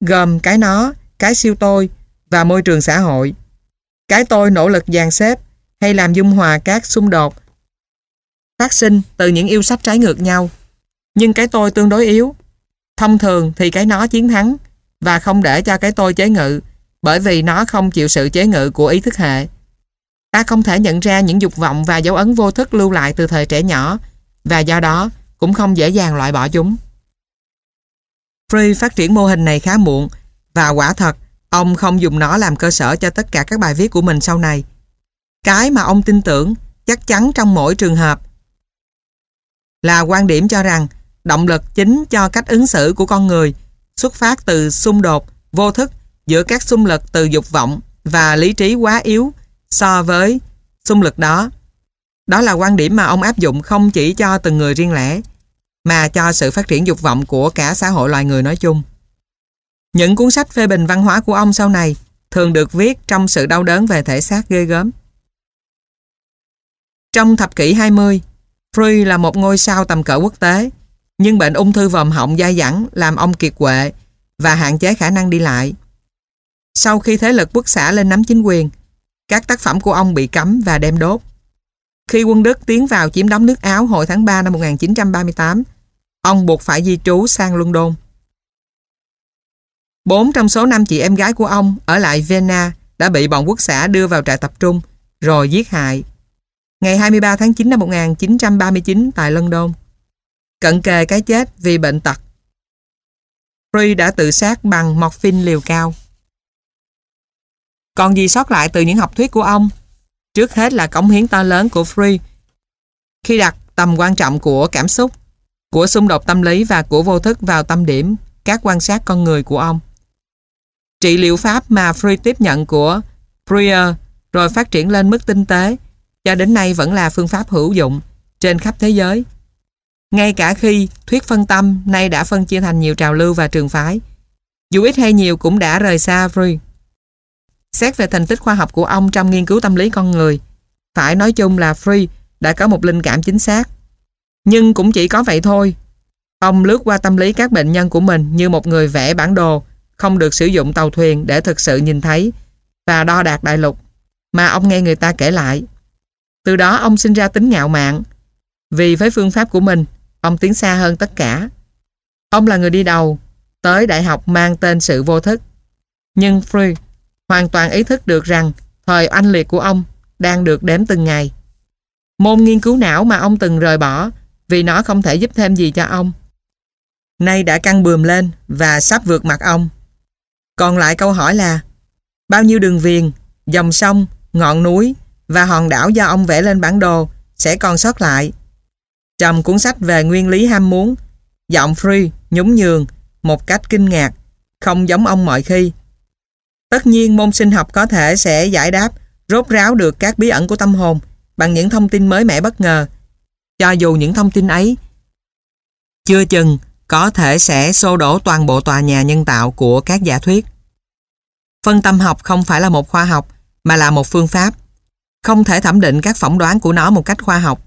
gồm cái nó, cái siêu tôi và môi trường xã hội. Cái tôi nỗ lực dàn xếp hay làm dung hòa các xung đột phát sinh từ những yêu sách trái ngược nhau. Nhưng cái tôi tương đối yếu. Thông thường thì cái nó chiến thắng và không để cho cái tôi chế ngự, bởi vì nó không chịu sự chế ngự của ý thức hệ. Ta không thể nhận ra những dục vọng và dấu ấn vô thức lưu lại từ thời trẻ nhỏ, và do đó cũng không dễ dàng loại bỏ chúng. Free phát triển mô hình này khá muộn, và quả thật, ông không dùng nó làm cơ sở cho tất cả các bài viết của mình sau này. Cái mà ông tin tưởng chắc chắn trong mỗi trường hợp là quan điểm cho rằng động lực chính cho cách ứng xử của con người xuất phát từ xung đột vô thức giữa các xung lực từ dục vọng và lý trí quá yếu so với xung lực đó. Đó là quan điểm mà ông áp dụng không chỉ cho từng người riêng lẻ, mà cho sự phát triển dục vọng của cả xã hội loài người nói chung. Những cuốn sách phê bình văn hóa của ông sau này thường được viết trong sự đau đớn về thể xác ghê gớm. Trong thập kỷ 20, Freud là một ngôi sao tầm cỡ quốc tế, nhưng bệnh ung thư vòm họng dai dẳng làm ông kiệt quệ và hạn chế khả năng đi lại. Sau khi thế lực quốc xã lên nắm chính quyền, các tác phẩm của ông bị cấm và đem đốt. Khi quân Đức tiến vào chiếm đóng nước Áo hồi tháng 3 năm 1938, ông buộc phải di trú sang London. Bốn trong số năm chị em gái của ông ở lại Vienna đã bị bọn quốc xã đưa vào trại tập trung rồi giết hại. Ngày 23 tháng 9 năm 1939 tại London, cận kề cái chết vì bệnh tật. Free đã tự sát bằng morphine liều cao. Còn gì sót lại từ những học thuyết của ông? Trước hết là cống hiến to lớn của Free khi đặt tầm quan trọng của cảm xúc, của xung đột tâm lý và của vô thức vào tâm điểm các quan sát con người của ông. Trị liệu pháp mà Free tiếp nhận của freer rồi phát triển lên mức tinh tế cho đến nay vẫn là phương pháp hữu dụng trên khắp thế giới. Ngay cả khi thuyết phân tâm nay đã phân chia thành nhiều trào lưu và trường phái, dù ít hay nhiều cũng đã rời xa Freud. Xét về thành tích khoa học của ông trong nghiên cứu tâm lý con người, phải nói chung là Freud đã có một linh cảm chính xác. Nhưng cũng chỉ có vậy thôi. Ông lướt qua tâm lý các bệnh nhân của mình như một người vẽ bản đồ, không được sử dụng tàu thuyền để thực sự nhìn thấy và đo đạt đại lục, mà ông nghe người ta kể lại. Từ đó ông sinh ra tính ngạo mạn. Vì với phương pháp của mình, ông tiến xa hơn tất cả. Ông là người đi đầu, tới đại học mang tên sự vô thức. Nhưng Free hoàn toàn ý thức được rằng thời anh liệt của ông đang được đếm từng ngày. Môn nghiên cứu não mà ông từng rời bỏ vì nó không thể giúp thêm gì cho ông. Nay đã căng bườm lên và sắp vượt mặt ông. Còn lại câu hỏi là bao nhiêu đường viền, dòng sông, ngọn núi và hòn đảo do ông vẽ lên bản đồ sẽ còn sót lại. Trầm cuốn sách về nguyên lý ham muốn, giọng free, nhún nhường, một cách kinh ngạc, không giống ông mọi khi. Tất nhiên môn sinh học có thể sẽ giải đáp, rốt ráo được các bí ẩn của tâm hồn bằng những thông tin mới mẻ bất ngờ. Cho dù những thông tin ấy chưa chừng có thể sẽ xô đổ toàn bộ tòa nhà nhân tạo của các giả thuyết. Phân tâm học không phải là một khoa học mà là một phương pháp không thể thẩm định các phỏng đoán của nó một cách khoa học.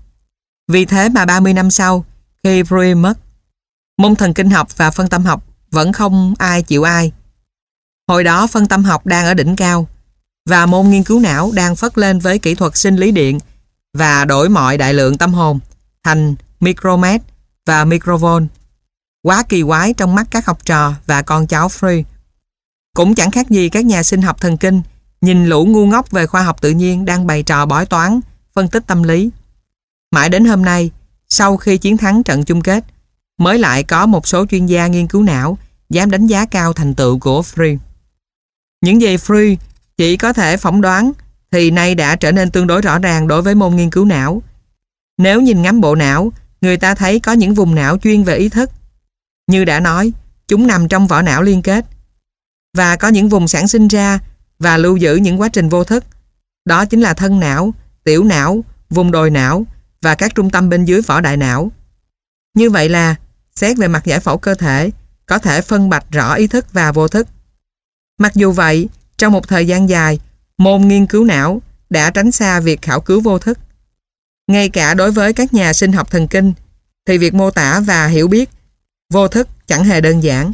Vì thế mà 30 năm sau, khi Freud mất, môn thần kinh học và phân tâm học vẫn không ai chịu ai. Hồi đó phân tâm học đang ở đỉnh cao và môn nghiên cứu não đang phất lên với kỹ thuật sinh lý điện và đổi mọi đại lượng tâm hồn thành micromet và microvolt. Quá kỳ quái trong mắt các học trò và con cháu Freud. Cũng chẳng khác gì các nhà sinh học thần kinh nhìn lũ ngu ngốc về khoa học tự nhiên đang bày trò bói toán, phân tích tâm lý. Mãi đến hôm nay, sau khi chiến thắng trận chung kết, mới lại có một số chuyên gia nghiên cứu não dám đánh giá cao thành tựu của Free. Những gì Free chỉ có thể phỏng đoán thì nay đã trở nên tương đối rõ ràng đối với môn nghiên cứu não. Nếu nhìn ngắm bộ não, người ta thấy có những vùng não chuyên về ý thức. Như đã nói, chúng nằm trong vỏ não liên kết. Và có những vùng sản sinh ra và lưu giữ những quá trình vô thức. Đó chính là thân não, tiểu não, vùng đồi não và các trung tâm bên dưới vỏ đại não. Như vậy là, xét về mặt giải phẫu cơ thể, có thể phân bạch rõ ý thức và vô thức. Mặc dù vậy, trong một thời gian dài, môn nghiên cứu não đã tránh xa việc khảo cứu vô thức. Ngay cả đối với các nhà sinh học thần kinh, thì việc mô tả và hiểu biết vô thức chẳng hề đơn giản.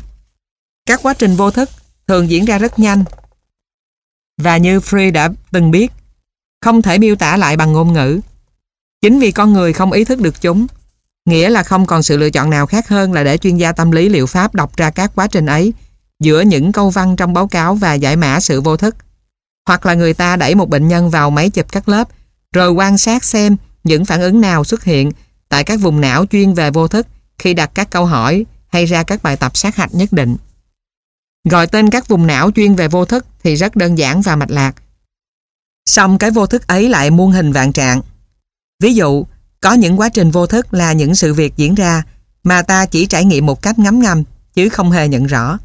Các quá trình vô thức thường diễn ra rất nhanh. Và như Free đã từng biết, không thể miêu tả lại bằng ngôn ngữ. Chính vì con người không ý thức được chúng, nghĩa là không còn sự lựa chọn nào khác hơn là để chuyên gia tâm lý liệu pháp đọc ra các quá trình ấy giữa những câu văn trong báo cáo và giải mã sự vô thức. Hoặc là người ta đẩy một bệnh nhân vào máy chụp các lớp rồi quan sát xem những phản ứng nào xuất hiện tại các vùng não chuyên về vô thức khi đặt các câu hỏi hay ra các bài tập sát hạch nhất định. Gọi tên các vùng não chuyên về vô thức thì rất đơn giản và mạch lạc. Xong cái vô thức ấy lại muôn hình vạn trạng. Ví dụ, có những quá trình vô thức là những sự việc diễn ra mà ta chỉ trải nghiệm một cách ngấm ngầm chứ không hề nhận rõ.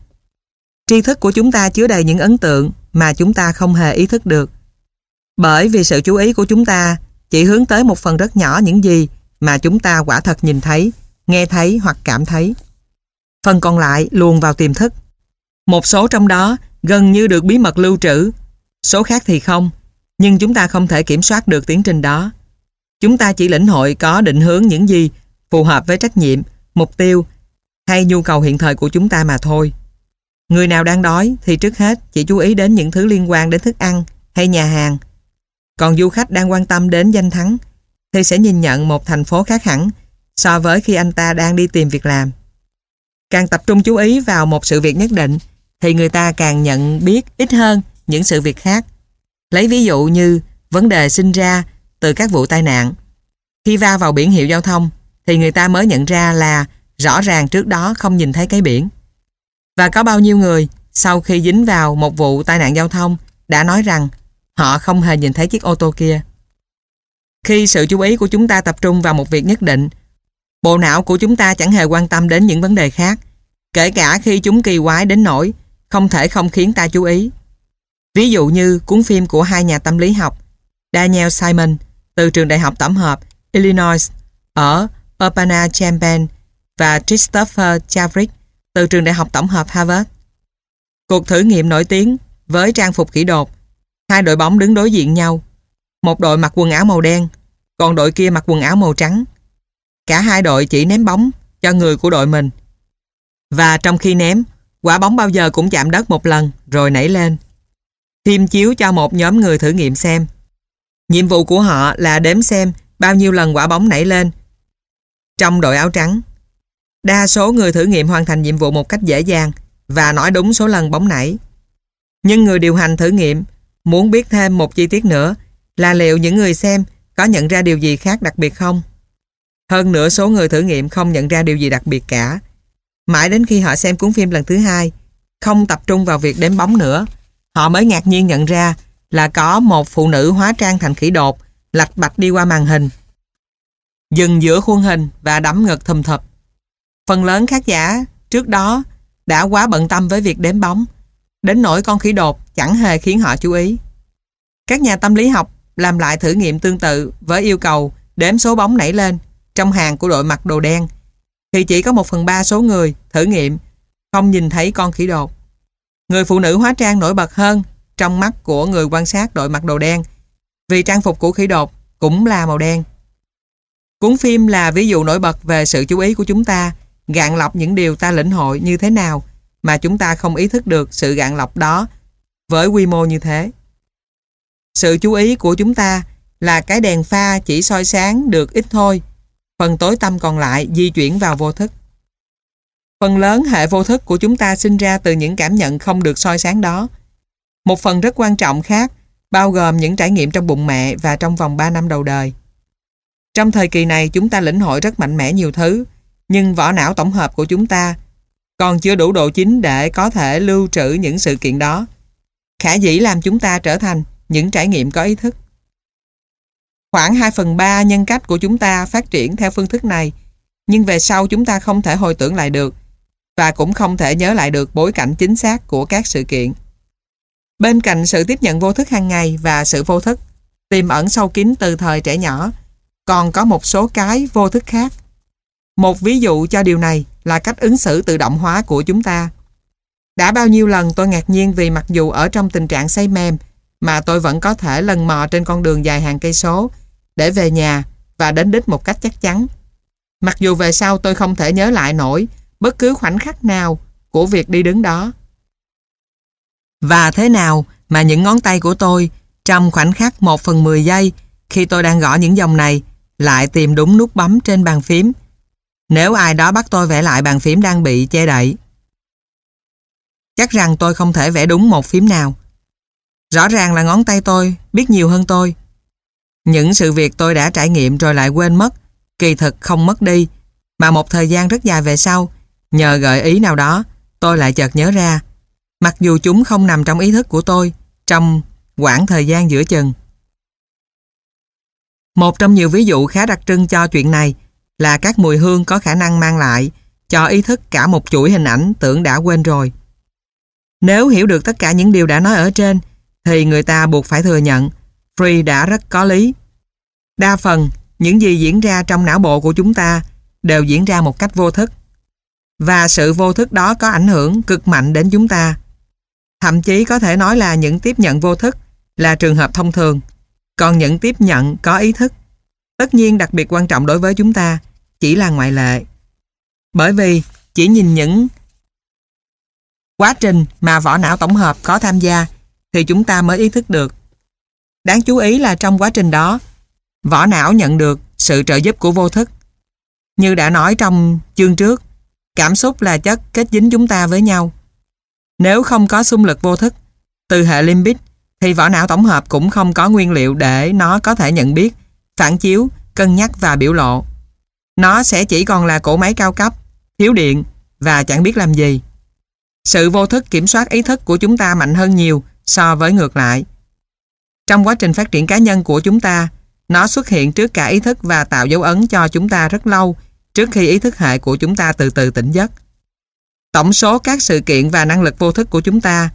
Tri thức của chúng ta chứa đầy những ấn tượng mà chúng ta không hề ý thức được. Bởi vì sự chú ý của chúng ta chỉ hướng tới một phần rất nhỏ những gì mà chúng ta quả thật nhìn thấy, nghe thấy hoặc cảm thấy. Phần còn lại luồn vào tiềm thức. Một số trong đó gần như được bí mật lưu trữ, số khác thì không, nhưng chúng ta không thể kiểm soát được tiến trình đó. Chúng ta chỉ lĩnh hội có định hướng những gì phù hợp với trách nhiệm, mục tiêu hay nhu cầu hiện thời của chúng ta mà thôi. Người nào đang đói thì trước hết chỉ chú ý đến những thứ liên quan đến thức ăn hay nhà hàng. Còn du khách đang quan tâm đến danh thắng thì sẽ nhìn nhận một thành phố khác hẳn so với khi anh ta đang đi tìm việc làm. Càng tập trung chú ý vào một sự việc nhất định thì người ta càng nhận biết ít hơn những sự việc khác. Lấy ví dụ như vấn đề sinh ra từ các vụ tai nạn. Khi va vào biển hiệu giao thông thì người ta mới nhận ra là rõ ràng trước đó không nhìn thấy cái biển. Và có bao nhiêu người sau khi dính vào một vụ tai nạn giao thông đã nói rằng họ không hề nhìn thấy chiếc ô tô kia. Khi sự chú ý của chúng ta tập trung vào một việc nhất định, bộ não của chúng ta chẳng hề quan tâm đến những vấn đề khác, kể cả khi chúng kỳ quái đến nỗi không thể không khiến ta chú ý. Ví dụ như cuốn phim của hai nhà tâm lý học Daniel Simon từ trường đại học tổng hợp Illinois ở Urbana-Champaign và Christopher Chavrick từ trường đại học tổng hợp Harvard. Cuộc thử nghiệm nổi tiếng với trang phục kỹ đột. Hai đội bóng đứng đối diện nhau. Một đội mặc quần áo màu đen, còn đội kia mặc quần áo màu trắng. Cả hai đội chỉ ném bóng cho người của đội mình. Và trong khi ném, quả bóng bao giờ cũng chạm đất một lần rồi nảy lên. Phim chiếu cho một nhóm người thử nghiệm xem. Nhiệm vụ của họ là đếm xem bao nhiêu lần quả bóng nảy lên. Trong đội áo trắng, Đa số người thử nghiệm hoàn thành nhiệm vụ một cách dễ dàng và nói đúng số lần bóng nảy. Nhưng người điều hành thử nghiệm muốn biết thêm một chi tiết nữa là liệu những người xem có nhận ra điều gì khác đặc biệt không? Hơn nửa số người thử nghiệm không nhận ra điều gì đặc biệt cả. Mãi đến khi họ xem cuốn phim lần thứ hai, không tập trung vào việc đếm bóng nữa, họ mới ngạc nhiên nhận ra là có một phụ nữ hóa trang thành khỉ đột lạch bạch đi qua màn hình. Dừng giữa khuôn hình và đấm ngực thùm thập. Phần lớn khán giả trước đó đã quá bận tâm với việc đếm bóng, đến nỗi con khỉ đột chẳng hề khiến họ chú ý. Các nhà tâm lý học làm lại thử nghiệm tương tự với yêu cầu đếm số bóng nảy lên trong hàng của đội mặc đồ đen thì chỉ có một phần ba số người thử nghiệm không nhìn thấy con khỉ đột. Người phụ nữ hóa trang nổi bật hơn trong mắt của người quan sát đội mặc đồ đen vì trang phục của khỉ đột cũng là màu đen. Cuốn phim là ví dụ nổi bật về sự chú ý của chúng ta, gạn lọc những điều ta lĩnh hội như thế nào mà chúng ta không ý thức được sự gạn lọc đó với quy mô như thế. Sự chú ý của chúng ta là cái đèn pha chỉ soi sáng được ít thôi, phần tối tâm còn lại di chuyển vào vô thức. Phần lớn hệ vô thức của chúng ta sinh ra từ những cảm nhận không được soi sáng đó. Một phần rất quan trọng khác bao gồm những trải nghiệm trong bụng mẹ và trong vòng 3 năm đầu đời. Trong thời kỳ này chúng ta lĩnh hội rất mạnh mẽ nhiều thứ, nhưng vỏ não tổng hợp của chúng ta còn chưa đủ độ chính để có thể lưu trữ những sự kiện đó. Khả dĩ làm chúng ta trở thành những trải nghiệm có ý thức. Khoảng 2 phần 3 nhân cách của chúng ta phát triển theo phương thức này, nhưng về sau chúng ta không thể hồi tưởng lại được và cũng không thể nhớ lại được bối cảnh chính xác của các sự kiện. Bên cạnh sự tiếp nhận vô thức hàng ngày và sự vô thức, tiềm ẩn sâu kín từ thời trẻ nhỏ, còn có một số cái vô thức khác. Một ví dụ cho điều này là cách ứng xử tự động hóa của chúng ta. Đã bao nhiêu lần tôi ngạc nhiên vì mặc dù ở trong tình trạng say mềm mà tôi vẫn có thể lần mò trên con đường dài hàng cây số để về nhà và đến đích một cách chắc chắn. Mặc dù về sau tôi không thể nhớ lại nổi bất cứ khoảnh khắc nào của việc đi đứng đó. Và thế nào mà những ngón tay của tôi trong khoảnh khắc 1 phần 10 giây khi tôi đang gõ những dòng này lại tìm đúng nút bấm trên bàn phím. Nếu ai đó bắt tôi vẽ lại bàn phím đang bị che đậy. Chắc rằng tôi không thể vẽ đúng một phím nào. Rõ ràng là ngón tay tôi biết nhiều hơn tôi. Những sự việc tôi đã trải nghiệm rồi lại quên mất, kỳ thực không mất đi, mà một thời gian rất dài về sau, nhờ gợi ý nào đó, tôi lại chợt nhớ ra mặc dù chúng không nằm trong ý thức của tôi trong quãng thời gian giữa chừng. Một trong nhiều ví dụ khá đặc trưng cho chuyện này là các mùi hương có khả năng mang lại cho ý thức cả một chuỗi hình ảnh tưởng đã quên rồi. Nếu hiểu được tất cả những điều đã nói ở trên thì người ta buộc phải thừa nhận Free đã rất có lý. Đa phần, những gì diễn ra trong não bộ của chúng ta đều diễn ra một cách vô thức. Và sự vô thức đó có ảnh hưởng cực mạnh đến chúng ta. Thậm chí có thể nói là những tiếp nhận vô thức là trường hợp thông thường, còn những tiếp nhận có ý thức, tất nhiên đặc biệt quan trọng đối với chúng ta, chỉ là ngoại lệ. Bởi vì chỉ nhìn những quá trình mà vỏ não tổng hợp có tham gia thì chúng ta mới ý thức được. Đáng chú ý là trong quá trình đó, vỏ não nhận được sự trợ giúp của vô thức. Như đã nói trong chương trước, cảm xúc là chất kết dính chúng ta với nhau. Nếu không có xung lực vô thức từ hệ limbic thì vỏ não tổng hợp cũng không có nguyên liệu để nó có thể nhận biết, phản chiếu, cân nhắc và biểu lộ. Nó sẽ chỉ còn là cỗ máy cao cấp, thiếu điện và chẳng biết làm gì. Sự vô thức kiểm soát ý thức của chúng ta mạnh hơn nhiều so với ngược lại. Trong quá trình phát triển cá nhân của chúng ta, nó xuất hiện trước cả ý thức và tạo dấu ấn cho chúng ta rất lâu trước khi ý thức hệ của chúng ta từ từ tỉnh giấc. Tổng số các sự kiện và năng lực vô thức của chúng ta,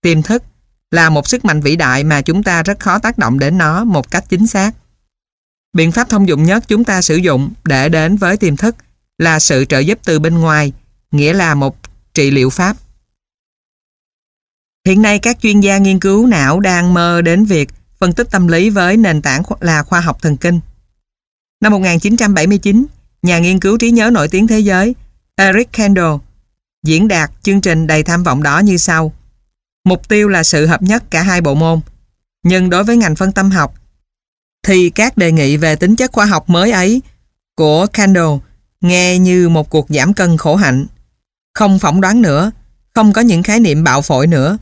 tiềm thức, là một sức mạnh vĩ đại mà chúng ta rất khó tác động đến nó một cách chính xác. Biện pháp thông dụng nhất chúng ta sử dụng để đến với tiềm thức là sự trợ giúp từ bên ngoài, nghĩa là một trị liệu pháp. Hiện nay các chuyên gia nghiên cứu não đang mơ đến việc phân tích tâm lý với nền tảng là khoa học thần kinh. Năm 1979, nhà nghiên cứu trí nhớ nổi tiếng thế giới Eric Kendall diễn đạt chương trình đầy tham vọng đó như sau. Mục tiêu là sự hợp nhất cả hai bộ môn. Nhưng đối với ngành phân tâm học, thì các đề nghị về tính chất khoa học mới ấy của Kendall nghe như một cuộc giảm cân khổ hạnh. Không phỏng đoán nữa, không có những khái niệm bạo phổi nữa,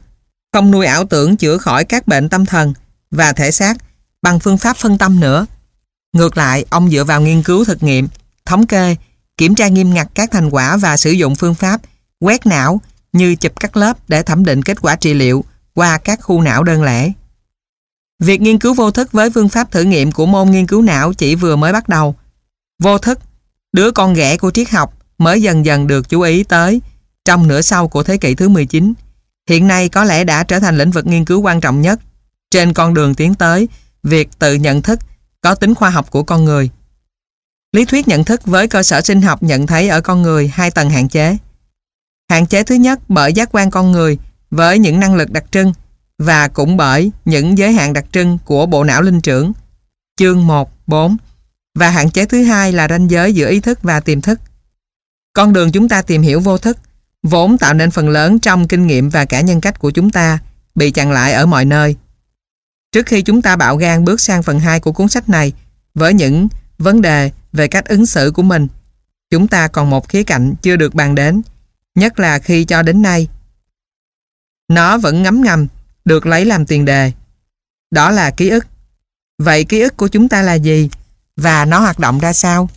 không nuôi ảo tưởng chữa khỏi các bệnh tâm thần và thể xác bằng phương pháp phân tâm nữa. Ngược lại, ông dựa vào nghiên cứu thực nghiệm, thống kê, kiểm tra nghiêm ngặt các thành quả và sử dụng phương pháp quét não như chụp các lớp để thẩm định kết quả trị liệu qua các khu não đơn lẻ. Việc nghiên cứu vô thức với phương pháp thử nghiệm của môn nghiên cứu não chỉ vừa mới bắt đầu. Vô thức, đứa con ghẻ của triết học mới dần dần được chú ý tới trong nửa sau của thế kỷ thứ 19. Hiện nay có lẽ đã trở thành lĩnh vực nghiên cứu quan trọng nhất trên con đường tiến tới việc tự nhận thức có tính khoa học của con người. Lý thuyết nhận thức với cơ sở sinh học nhận thấy ở con người hai tầng hạn chế. Hạn chế thứ nhất bởi giác quan con người với những năng lực đặc trưng và cũng bởi những giới hạn đặc trưng của bộ não linh trưởng. Chương 1, 4 Và hạn chế thứ hai là ranh giới giữa ý thức và tiềm thức. Con đường chúng ta tìm hiểu vô thức vốn tạo nên phần lớn trong kinh nghiệm và cả nhân cách của chúng ta bị chặn lại ở mọi nơi. Trước khi chúng ta bạo gan bước sang phần 2 của cuốn sách này với những vấn đề về cách ứng xử của mình, chúng ta còn một khía cạnh chưa được bàn đến, nhất là khi cho đến nay. Nó vẫn ngấm ngầm, được lấy làm tiền đề. Đó là ký ức. Vậy ký ức của chúng ta là gì? Và nó hoạt động ra sao?